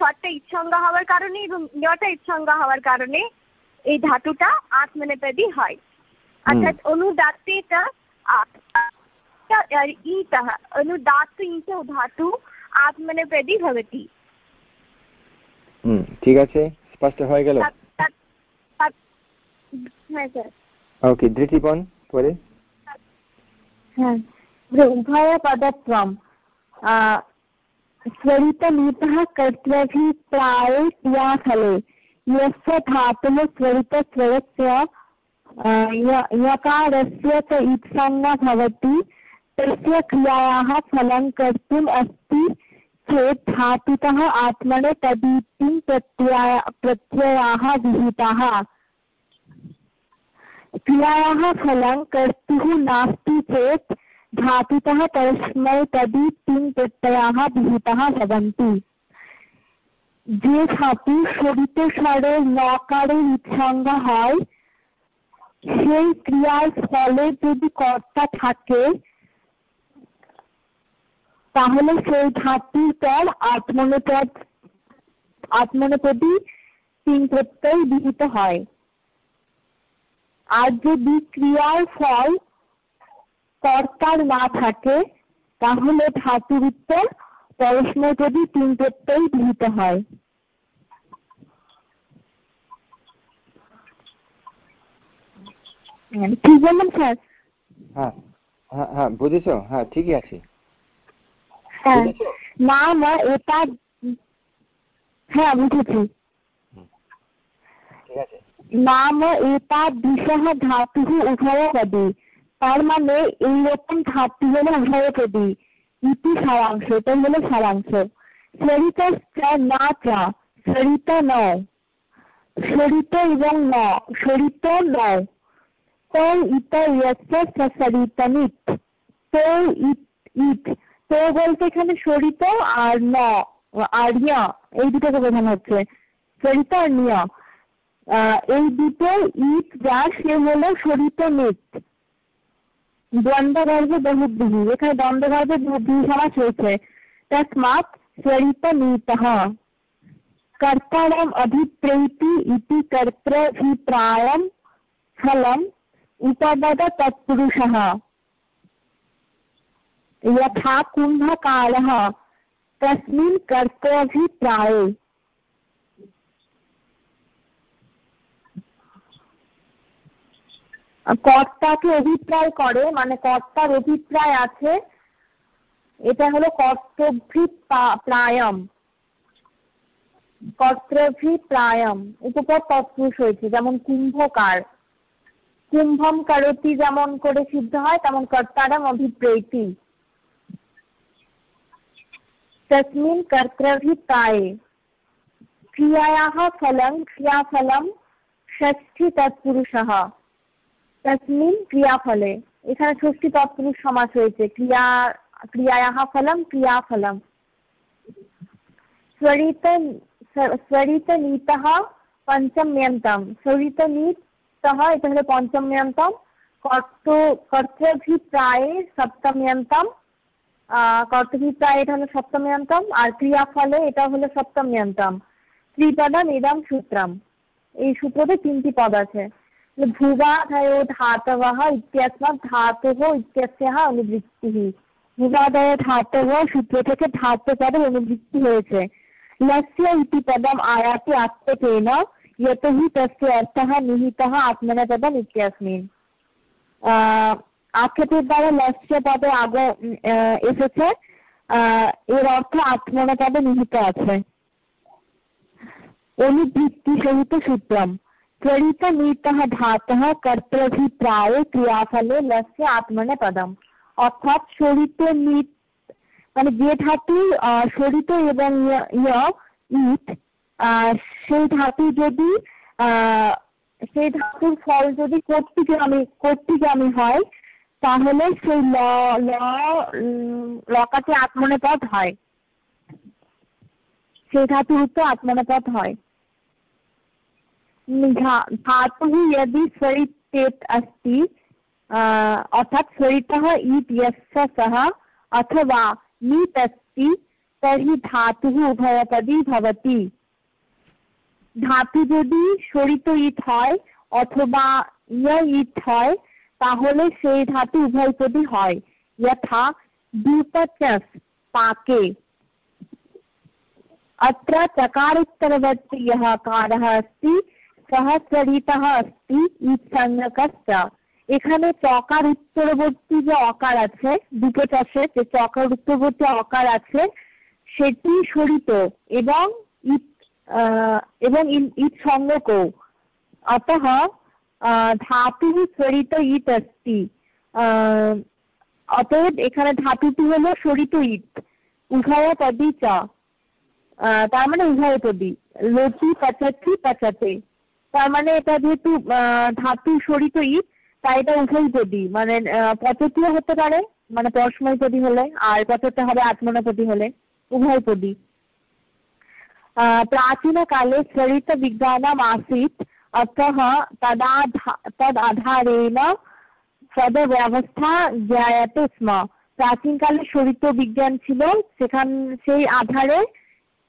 স্বরটা ইৎসংজ্ঞা হওয়ার কারণে এবং ইয়টা ইৎসংজ্ঞা হওয়ার কারণে এই ধাতুটা আত্মনেপদী হয় অর্থাৎ অনুদাত্তেটা ईतः अनुदात्त ईत धातु आत्मनेपदी भवति ঠিক আছে স্পষ্ট হয়ে গেল হ্যাঁ স্যার ওকে দৃষ্টিপন পরে হ্যাঁ उभयपदत्वं कर्तव्यभिप्राये क्रियाफले। यस्य धातुः यकारस्य च इत्संज्ञा भवति, तस्य क्रियायाः फलं कर्तुम् अस्ति, चेत् धातुतः आत्मने प्रत्यय, प्रत्ययाः विहिताः। क्रियायाः फलं कर्तुः नास्ति चेत् धातुतः परस्मै तदि तिङ् प्रत्ययाः विहिताः भवन्ति যে ধাতু সরিত স্বরের নকারের ইচ্ছাঙ্গা হয় সেই ক্রিয়ার ফলে যদি কর্তা থাকে তাহলে সেই ধাতুর পর আত্মনেপদ আত্মনেপদী তিন প্রত্যয় বিহিত হয় আর যদি ক্রিয়ার ফল কর্তার না থাকে তাহলে ধাতুর উত্তর যদি তিন প্রত্যয় বিহিত হয়। ঠিক বললাম স্যার? হ্যাঁ হ্যাঁ হ্যাঁ বুঝেছ? হ্যাঁ ঠিকই আছে। হ্যাঁ নাম এটা হ্যাঁ বুঝেছি। নাম এতাদৃশः ধাতুः উভয়পদী তার মানে এইরকম ধাতু হলো উভয়পদী ইতি সারাংশ, এটাই হলো সারাংশ। সরিত না চা সরিত নয়। সরিত এবং ন সরিত নয়। তো ইত ইয়স্য সরিতনিত তো ইট ইট তো বলতে এখানে সরিত আর ন, আর ইয়া, এই দুটোকে বোঝানো হচ্ছে। সরিত আর নিয়া এই দুটো ইট যা সে হলো সরিত নিত। द्वन्द्वगर्भे बहुभिः यथा द्वन्द्वगर्भे बहुभिः समाश्रयस्य तस्मात् स्वरिपनीतः कर्तणम् अभिप्रेति इति कर्तृभिप्रायं फलम् उपदद तत्पुरुषः यथा कुम्भकालः। तस्मिन् कर्तृभिप्राये কর্তাকে অভিপ্রায় করে মানে কর্তার অভিপ্রায় আছে। এটা হলো কর্তভি প্রায়ম কর্তভি প্রায়ম উপপদ তৎপুরুষ হয়েছে, যেমন কুম্ভকার। কুম্ভম কারতি যেমন করে সিদ্ধ হয়, তেমন কর্তারাম অভিপ্রেতি। তসমিন কর্তৃপ্রায়ে ক্রিয়ায়া ফলং ক্রিয়াফলম ষষ্ঠী তৎপুরুষ। তসমিন ক্রিয়াফলে এখানে ষষ্ঠী তৎপুরুষ সমাস হয়েছে, ক্রিয়া ক্রিয়ায়া ফলম, ক্রিয়াফলম। স্বরিত স্বরিতনীত পঞ্চম্যন্তম। স্বরিতনীত এটা হলো পঞ্চম্যন্তম। কর্ত, কর্তভিপ্রায়ে সপ্তম্যন্তম। কর্তভিপ্রায় এটা হলো সপ্তম্যন্তম, আর ক্রিয়াফলে এটা হলো সপ্তম্যন্তম। ত্রিপদম এদম সূত্রম। এই সূত্রতে তিনটি পদ আছে। भुवाधयो धातवः इत्यस्मात् धातुः इत्यस्याः अनुवृत्तिः। ভুবাদয় ধাতব সূত্র থেকে ধাতু পদের অনুবৃত্তি হয়েছে লস্য ইতি পদম আয়াতি আত্মকেন ইয়তহি তস্য অর্থঃ নিহিতঃ আত্মনপদম ইত্যাসমিন আক্ষেপের দ্বারা লস্য পদে আগে এসেছে এর অর্থ আত্মনপদে নিহিত আছে অনুবৃত্তি সহিত সূত্রম त्वरितनीतः धातः कर्तृभिप्राये ক্রিয়াফলে লস্য আত্মনেপদম অর্থাৎ সরিত নিত মানে যে ধাতু সরিত এবং ইট সেই ধাতু যদি সেই ধাতুর ফল যদি কর্তৃগামী কর্তৃগামী হয় তাহলে সেই ল লকাতে আত্মনেপদ হয় সেই ধাতুর উত্তর আত্মনাপদ হয় धातुः यदि स्वरितेत् अस्ति अर्थात् स्वरितः ईट् यस्य सः अथवा नीट् अस्ति तर्हि धातुः उभयपदी भवति ধাতু যদি সরিত ইট হয় অথবা ইয় ইট হয় তাহলে সেই ধাতু উভয়পদী হয় यथा द्यूपचस् पाके अत्र चकारोत्तरवर्ति यः कारः अस्ति সহস্রীতः অস্তি ইৎসঞ্জকশ্চ এখানে চকার উত্তরবর্তী যে অকার আছে, দুটো চাষে, যে চকার উত্তরবর্তী অকার আছে, সেটি সরিত এবং ইট এবং ইট সংজ্ঞক অত ধাতু সরিত ইট অস্তি। অতএব এখানে ধাতুটি হল সরিত ইট উভয় পদী চ তার মানে উভয় পদী লটি পাচাচ্ছি পাচাতে। তার মানে এটা যেহেতু ধাতু সরিত ইট তাই এটা উভয়পদী মানে পচতীয় হতে পারে মানে পরসময়পদী হলে আর পচতে হবে আত্মনাপদী হলে উভয়পদী प्राचीनकाले सरितविज्ञानम् आसीत् अतः तदाधा तदाधारेण পদব্যবস্থা জ্ঞায়তে স্ম প্রাচীনকালে সরিত বিজ্ঞান ছিল সেখান সেই আধারে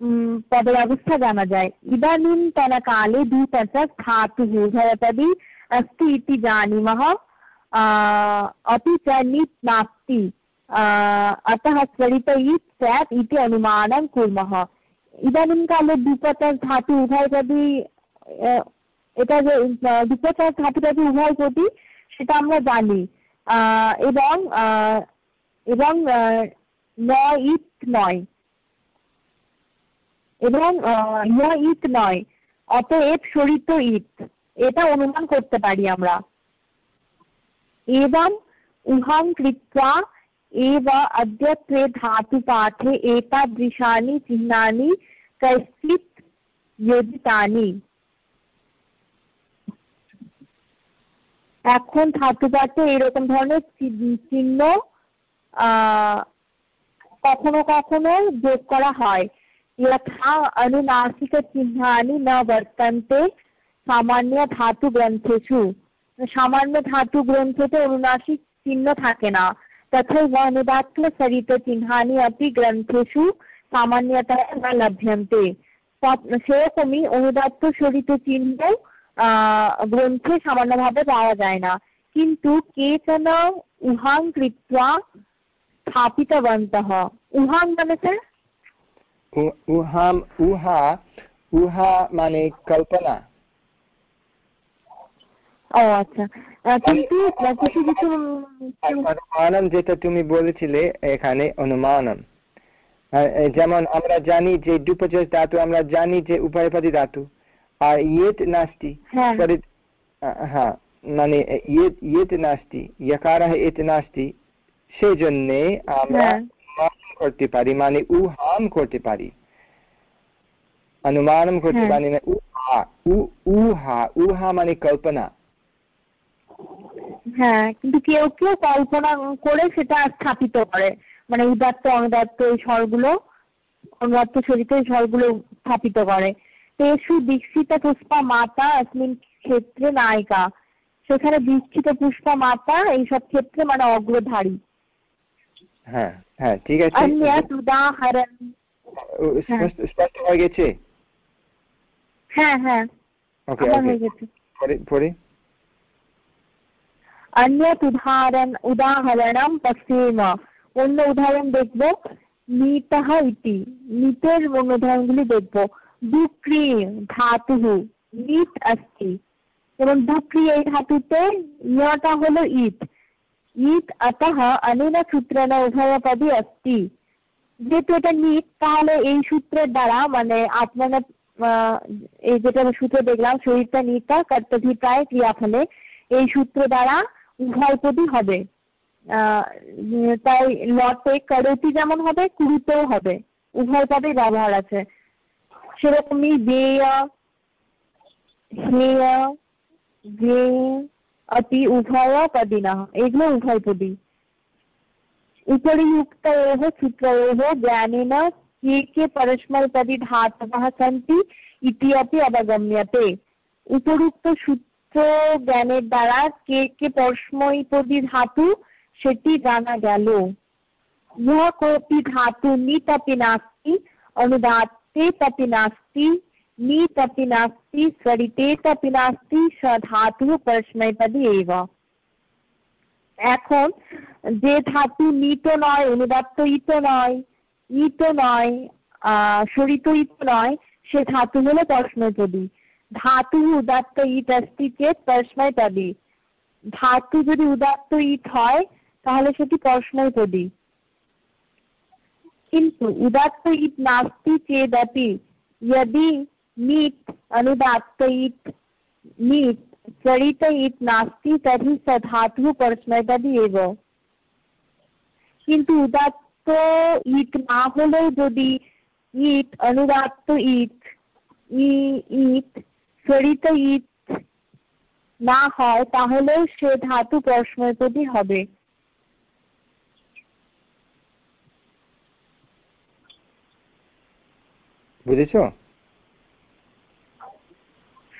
पदव्यवस्था जाना जाए इदानीन्तनकाले दीपस्य धातुः भवपदि अस्ति इति जानीमः अपि अतः त्वरित ईत् स्यात् इति अनुमानं काले द्विपथधातु धातु এটা যে দ্বিপথার ধাতুটাকে উভয় কোটি সেটা আমরা জানি। এবং এবং নয় নয়। এবং ইয়া ইট নয়, অতএব শরিত ইট। এটা অনুমান করতে পারি আমরা। এবং উহাং কৃত্বা এব অদ্যত্রে ধাতু পাঠে এতাদৃশানি চিহ্নানি কশ্চিৎ যোজিতানি এখন ধাতু পাঠে এরকম ধরনের চিহ্ন কখনো কখনো যোগ করা হয়। यथा अनुनासिक चिह्नानि न वर्तन्ते সামান্য ধাতু গ্রন্থেষু সামান্য ধাতু গ্রন্থতে অনুনাসিক চিহ্ন থাকে না तथैव अनुदात्तसरितचिह्नानि अपि ग्रन्थेषु सामान्यतया न लभ्यन्ते সেরকমই অনুদাত্ত সরিত চিহ্ন গ্রন্থে সামান্যভাবে পাওয়া যায় না কিন্তু কেচন উহাং কৃত্বা স্থাপিতবন্তः উহাং মানে স্যার উহাম উহা উহা মানে কল্পনা। ও আচ্ছা। কিন্তু কিছু কিছু অনুমানম যেটা তুমি বলেছিলে এখানে অনুমানম। যেমন আমরা জানি যে দুপচস ধাতু আমরা জানি যে উভয়পদী ধাতু। আর ইয়েট নাস্তি। হ্যাঁ। মানে ইয়েট নাস্তি ইয়কারः এত নাস্তি সেই জন্যে আমরা করতে পারি মানে উ হাম করতে পারি। অনুমান করতে পারি মানে উহা উহা উহা মানে কল্পনা। হ্যাঁ কিন্তু কেউ কেউ কল্পনা করে সেটা স্থাপিত করে। মানে উদাত্ত অনুদাত্ত এই স্বরগুলো অনুদাত্ত শরীরে এই স্বরগুলো স্থাপিত করে। তেসু দীক্ষিত পুষ্পা মাতা আসমিন ক্ষেত্রে নায়িকা। সেখানে দীক্ষিত পুষ্পা মাতা এইসব ক্ষেত্রে মানে অগ্রধারী। হ্যাঁ হ্যাঁ ঠিক আছে अन्यत् উদাহরণ স্পষ্ট হয়ে গেছে হ্যাঁ হ্যাঁ ওকে হয়ে গেছে পরে পরে अन्यत् उदाहरण উদাহরণম পশ্চিম অন্য উদাহরণ দেখব নিতহ ইতি নিতের অন্য উদাহরণগুলি দেখব দুক্রি ধাতুः নিত अस्ति এবং দুক্রি এই ধাতুতে ইয়টা হলো ইট ইট अतः अनेन সূত্রেণ উভয়পদী अस्ति যেহেতু এটা নিট তাহলে এই সূত্রের দ্বারা মানে আপনারা এই যেটা সূত্র দেখলাম শরীরটা নিতা কর্তভিপ্রায় ক্রিয়াফলে এই সূত্র দ্বারা উভয়পদী হবে তাই লটে করতি যেমন হবে কুরুতেও হবে উভয় পদেই ব্যবহার আছে সেরকমই দেয় হেয় জ্ঞেয় अति उभया पदीन एक न उभय पदी। उपरियुक्त सूत्र ज्ञानेन के के परस्मैपदी धातवः सन्ति इति अपि अवगम्यते। উপরুক্ত দ্বারা কে के পরস্মৈপদী ধাতু সেটি জানা গেল ইহা কোপি ধাতু নিতপি নাস্তি অনুদাত্তে नास्ति नीत् अपि नास्ति स्वरितेत् अपि नास्ति स धातुः परस्मैपदी एव এখন যে ধাতু নিত নয় অনুদাত্ত ইত নয় ইত নয় আহ সরিত ইত নয় সে ধাতু হলো পরস্মৈপদী ধাতু উদাত্ত ইট अस्ति চেত পরস্মৈপদী ধাতু যদি উদাত্ত ইট হয় তাহলে সেটি পরস্মৈপদী किन्तु उदात्त इत् नास्ति चेदपि यदि नीट् अनुदात्त इत् नीट् चरित इत् नास्ति तर्हि स धातुः परस्मैपदी एव কিন্তু উদাত্ত ইট না হলেও যদি ইট অনুদাত্ত ইট ইট সরিত ইট না হয় তাহলেও সে ধাতু পরস্মৈপদী হবে বুঝেছ হ্যাঁ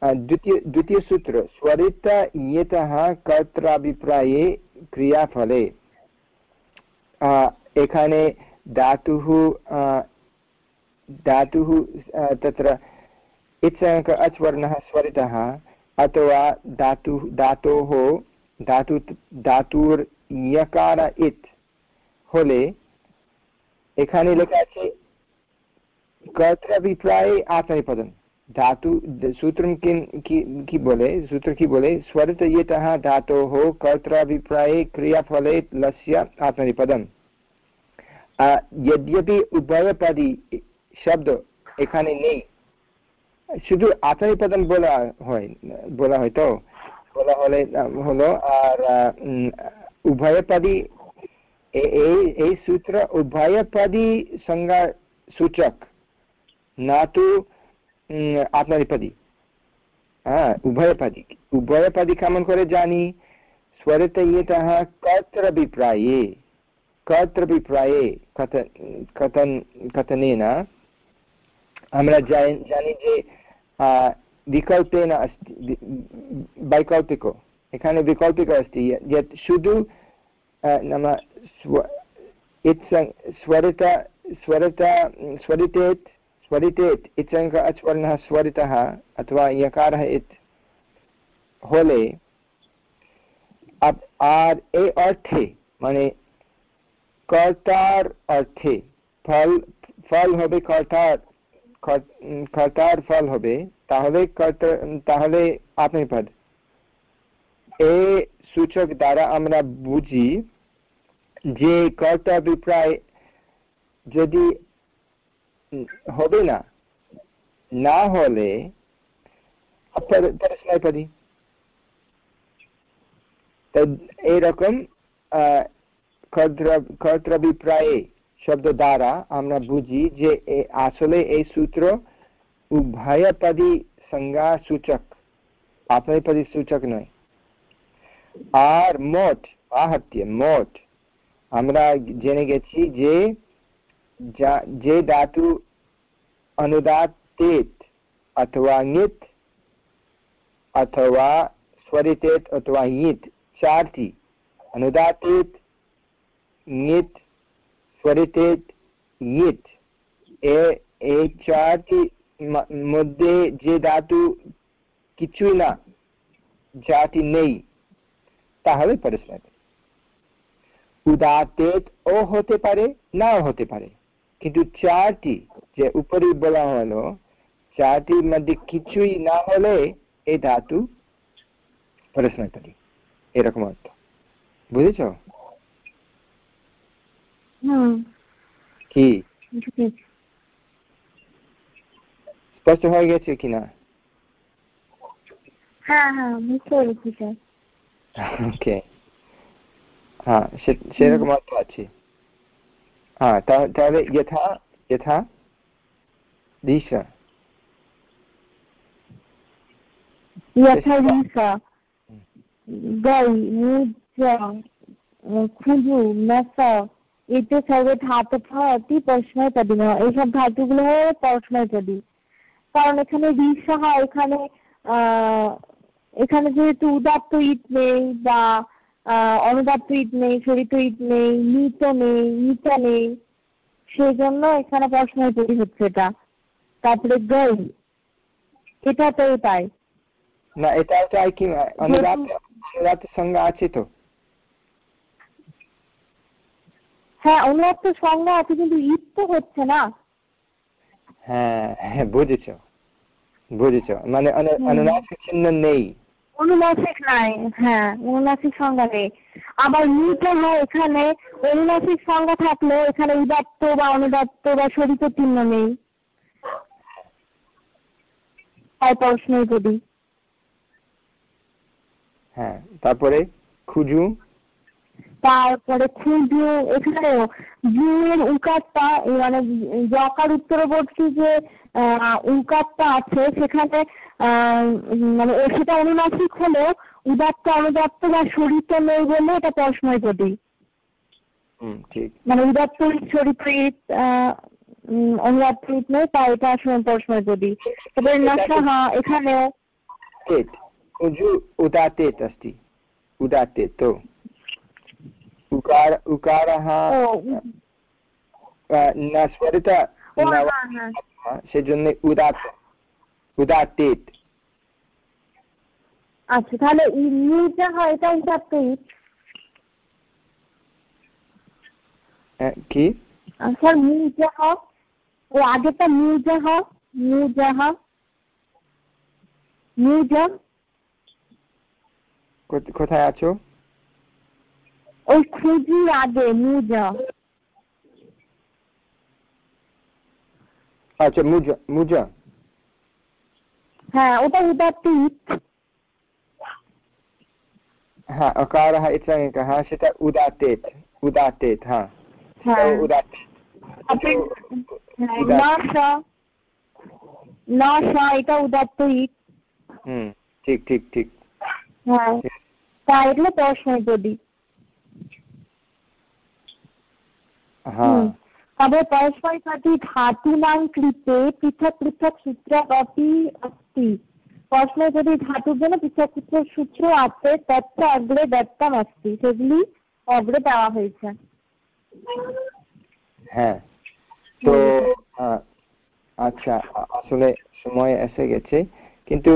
আর আহ, দ্বিতীয় দ্বিতীয় সূত্র স্বরিত ইয়েতः কর্তৃভিপ্রায়ে ক্রিয়াফলে আহ, এখানে ধাতুः আহ, धातुः अ, तत्र इत्सङ्क अच् वर्णः स्वरितः अथवा धातुः धातोः धातु ধাতুর ইয়কার ইত হলে এখানে লেখা আছে কর্তৃভিপ্রায়ে আত্মনিপদন ধাতু সূত্র কি বলে সূত্র কি বলে स्वरित ইয়তः धातोः কর্তৃভিপ্রায়ে ক্রিয়াফলে লস্য আত্মনিপদম यद्यपि উভয়পদী শব্দ এখানে নেই শুধু আত্মনিপদন বলা হয় বলা হয় তো বলা হলে হলো আর উম, উভয়পদী এ- এই এই সূত্র উভয়পদী সংজ্ঞা সূচক না তো উম, আত্মনিপদী হ্যাঁ উভয়পদী উভয়পদী কেমন করে জানি स्वरित इयतः कर्तृभिप्राये कर्तृभिप्राये कथ कथन कथनेन আমরা জানি জানি যে আহ, বিকল্পেন अस्ति वि- वैकल्पिको এখানে বিকল্পিক अस्ति यत् শুধু আহ, নাম स्व इत्सं- स्वरित स्वरित स्वरितेत् स्वरितेत् इत्सङ्क अच्वर्णः स्वरितः अथवा यकारः इत् হলে আপ- আর এই অর্থে মানে কর্তার অর্থে ফল ফল হবে কর্তার কর- উম, কর্তার ফল হবে তাহলে কর্তা তাহলে আপনি পদ এই সূচক দ্বারা আমরা বুঝি যে কর্তাভিপ্রায় যদি উম, হবে না। না হলে পরস্ময়পদী এইরকম আহ, কর্তৃ- কর্তৃভিপ্রায়ে শব্দ দ্বারা আমরা বুঝি যে আসলে এই সূত্র উভয়পদী সংজ্ঞা সূচক। আত্মপদী সূচক নয়। আর মোট আহত্য মোট আমরা জেনে গেছি যে যা- যে ধাতু অনুদাত্তেত অথবা নিত অথবা स्वरितेत अथवा यित् চারটি অনুদাতেত নিত स्वरितेत यित् এ এই চারটি ম- মধ্যে যে ধাতু কিছুই না যাটি নেই তাহলে পরস্পর উদাতেত ও হতে পারে নাও হতে পারে কিন্তু চারটি যে উপরে বলা হলো চারটির মধ্যে কিছুই না হলে এই ধাতু পরস্ময়পদী এরকম অর্থ। বুঝেছ? কি? স্পষ্ট হয়ে গেছে কিনা হ্যাঁ হ্যাঁ ওকে হ্যাঁ সেরকম অর্থ আছে। হ্যাঁ তাহলে यथा यथा দিশ यथा रीसा गै मुज খুঁজু মেসা এতে সর্বে ধাতু অতি পরস্ময়পদী এইসব ধাতুগুলো হয়ে পরস্ময়পদী কারণ এখানে রিসা এখানে এখানে যেহেতু উদাত্ত ইট নেই বা অনুদাত্ত ইট নেই সরিত ইট নেই নিত নেই নিতা নেই। সেই জন্য এখানে পড়াশোনায় তৈরি হচ্ছে এটা। তারপরে গই। এটা তো তাই না এটা চাই কি অনুদাত সংজ্ঞা আছে তো। হ্যাঁ অনুবাদ তো সংজ্ঞা আছে কিন্তু ঈদ তো হচ্ছে না। হ্যাঁ হ্যাঁ বুঝেছ। বুঝেছ। মানে অনুনাসিক চিহ্ন নেই। অনুনাসিক নাই হ্যাঁ অনুনাসিক সংজ্ঞা নেই। আবার নিতে হয় এখানে অনুনাসিক সংজ্ঞা থাকলে এখানে উদাত্ত বা অনুদাত্ত বা শরিত চিহ্ন নেই। প্রশ্নই যদি। হ্যাঁ তারপরে খুজু। তারপরে খুঁজু এখানেও জুয়ের উকারটা মানে জকার উত্তরবর্তী যে উকারটা আছে সেখানে মানে সেটা অনুনাসিক হলেও উদাত্ত অনুদাত্ত বা শরিত নেই বলে এটা পরসময় পদী মানে উদাত্ত শরিত অনুদাত্ত নেই তাই এটা আসলে পরসময় পদী তবে নশাহ এখানেও উদাতেত अस्ति উদাতেত তো उकार उकारः न स्वरित সেজন্য উদাত উদাত্তেত আচ্ছা তাহলে নিউটা হয় এটা উদাত্তেত কি স্যার মিউজাহ ওই আগেরটা মিউজাহ মিউজাহ মিউজা কোথায় আছো ওই খুঁজির আগে মুজা। আচ্ছা মুজা মুজা। হ্যাঁ ওটা উদাত্তিত হ্যাঁ অকারः ইত্যাঙ্কः সেটা উদাত্তেত উদাত্তেত হ্যাঁ। হ্যাঁ। উদাত্তেত এটা উদাত্তইত হুম ঠিক ঠিক ঠিক। হ্যাঁ। তা এগুলো পড়াশোনায় যদি तद् परस्मैपदी धातूनां कृते पृथक् पृथक् सूत्रमपि अस्ति परस्मैपदी ধাতুর জন্য পৃথক পৃথক সূত্র আছে তথ্য অগ্রে দত্তম अस्ति সেগুলি অগ্রে দেওয়া হয়েছে হ্যাঁ তো আচ্ছা আসলে সময় এসে গেছে কিন্তু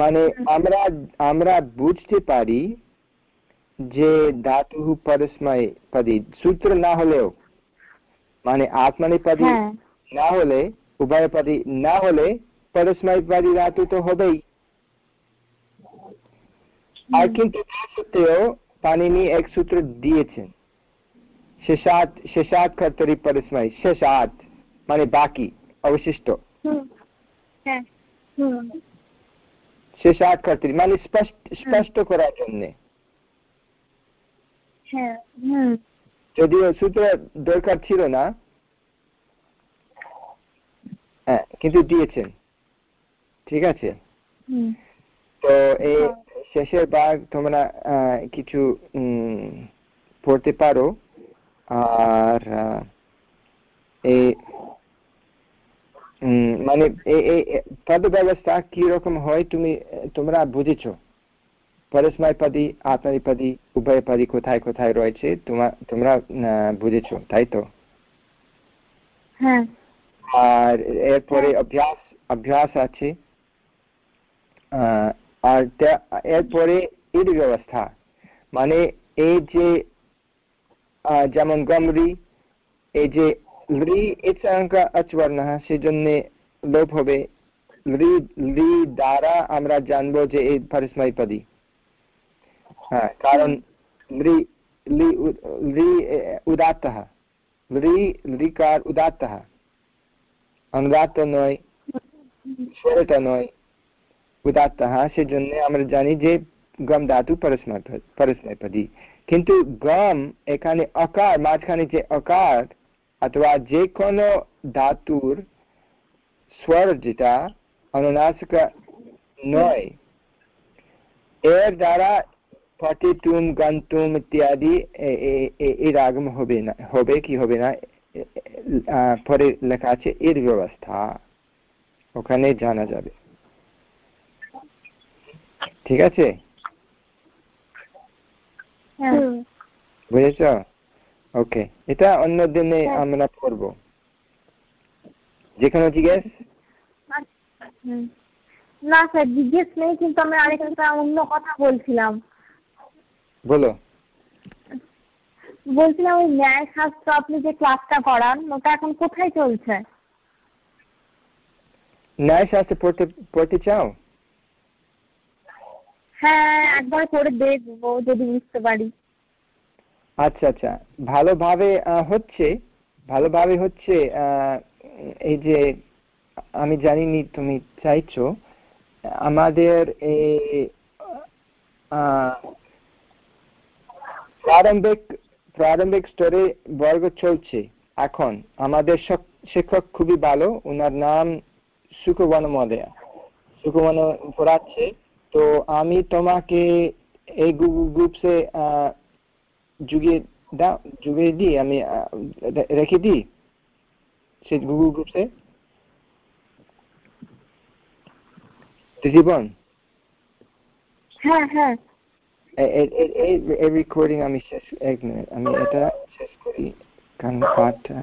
মানে আমরা আমরা বুঝতে পারি যে ধাতু পরস্ময় পদি সূত্র না হলেও মানে আত্মনিপদী না হলে উভয়পদী না হলে পরস্ময়পদী ধাতু তো হবেই। আর কিন্তু সত্ত্বেও পানিনি এক সূত্র দিয়েছেন। শেষাত শেষাত কর্তরি পরস্ময় শেষাত মানে বাকি অবশিষ্ট। শেষাত কর্তরি মানে স্পষ্ট স্পষ্ট করার জন্যে। যদিও সূত্র দরকার ছিল না। হ্যাঁ কিন্তু দিয়েছেন। ঠিক আছে? তো এই শেষের ভাগ তোমরা কিছু পড়তে পারো। আর এই মানে এই পদ ব্যবস্থা কীরকম হয় তুমি তোমরা বুঝেছ? পরস্ময়পদী আত্মনিপদী উভয়পদী কোথায় কোথায় রয়েছে তোমরা বুঝেছ তাই তো? হ্যাঁ। আর এরপরে অভ্যাস অভ্যাস আছে। আর এরপরে ঈদ ব্যবস্থা মানে এই যে যেমন গমরি এই যে লি ইচ্ছাঙ্ক অচবর্ণ সেজন্য লোপ হবে। লি লি দ্বারা আমরা জানব যে এই পরস্ময়পদী হ্যাঁ কারণ লি নয় সেজন্য আমরা জানি যে গম কিন্তু গম এখানে অকার, মাঝখানে যে অকার, অথবা যে কোনো ধাতুর স্বর যেটা অনুনাসিক নয়, এর দ্বারা পঠিতুম গন্তুম ইত্যাদি এর আগম হবে না হবে কি হবে না পরে লেখা আছে এর ব্যবস্থা। ওখানে জানা যাবে। ঠিক আছে? হ্যাঁ। বুঝেছ? ওকে। এটা অন্য দিনে হ্যাঁ। আমরা করব। যে কোনো জিজ্ঞেস? হুম। না স্যার জিজ্ঞেস নেই কিন্তু আমি আরেকটা অন্য কথা বলছিলাম। বলো। বলছিলাম ওই ন্যায় শাস্ত্র আপনি যে ক্লাসটা করান ওটা এখন কোথায় চলছে? ন্যায় শাস্ত্র পড়তে পড়তে চাও? হ্যাঁ একবার করে দেখব যদি বুঝতে পারি। আচ্ছা আচ্ছা। ভালোভাবে হচ্ছে ভালোভাবে হচ্ছে এই যে আমি জানিনি তুমি চাইছো আমাদের এই প্রারম্ভিক প্রারম্ভিক স্তরে বর্গ চলছে। এখন আমাদের শক- শিক্ষক খুবই ভালো। ওনার নাম সুখবন মহোদয়া সুখবন পড়াচ্ছে। তো আমি তোমাকে এই গ্রুপসে যুগিয়ে দাও যুগিয়ে দিই, আমি রেখে দিই? সেই গুগল গ্রুপসে? জীবন হ্যাঁ হ্যাঁ। এই রেকর্ডিং আমি শেষ এক মিনিট আমি এটা শেষ করি কারণ পাঠটা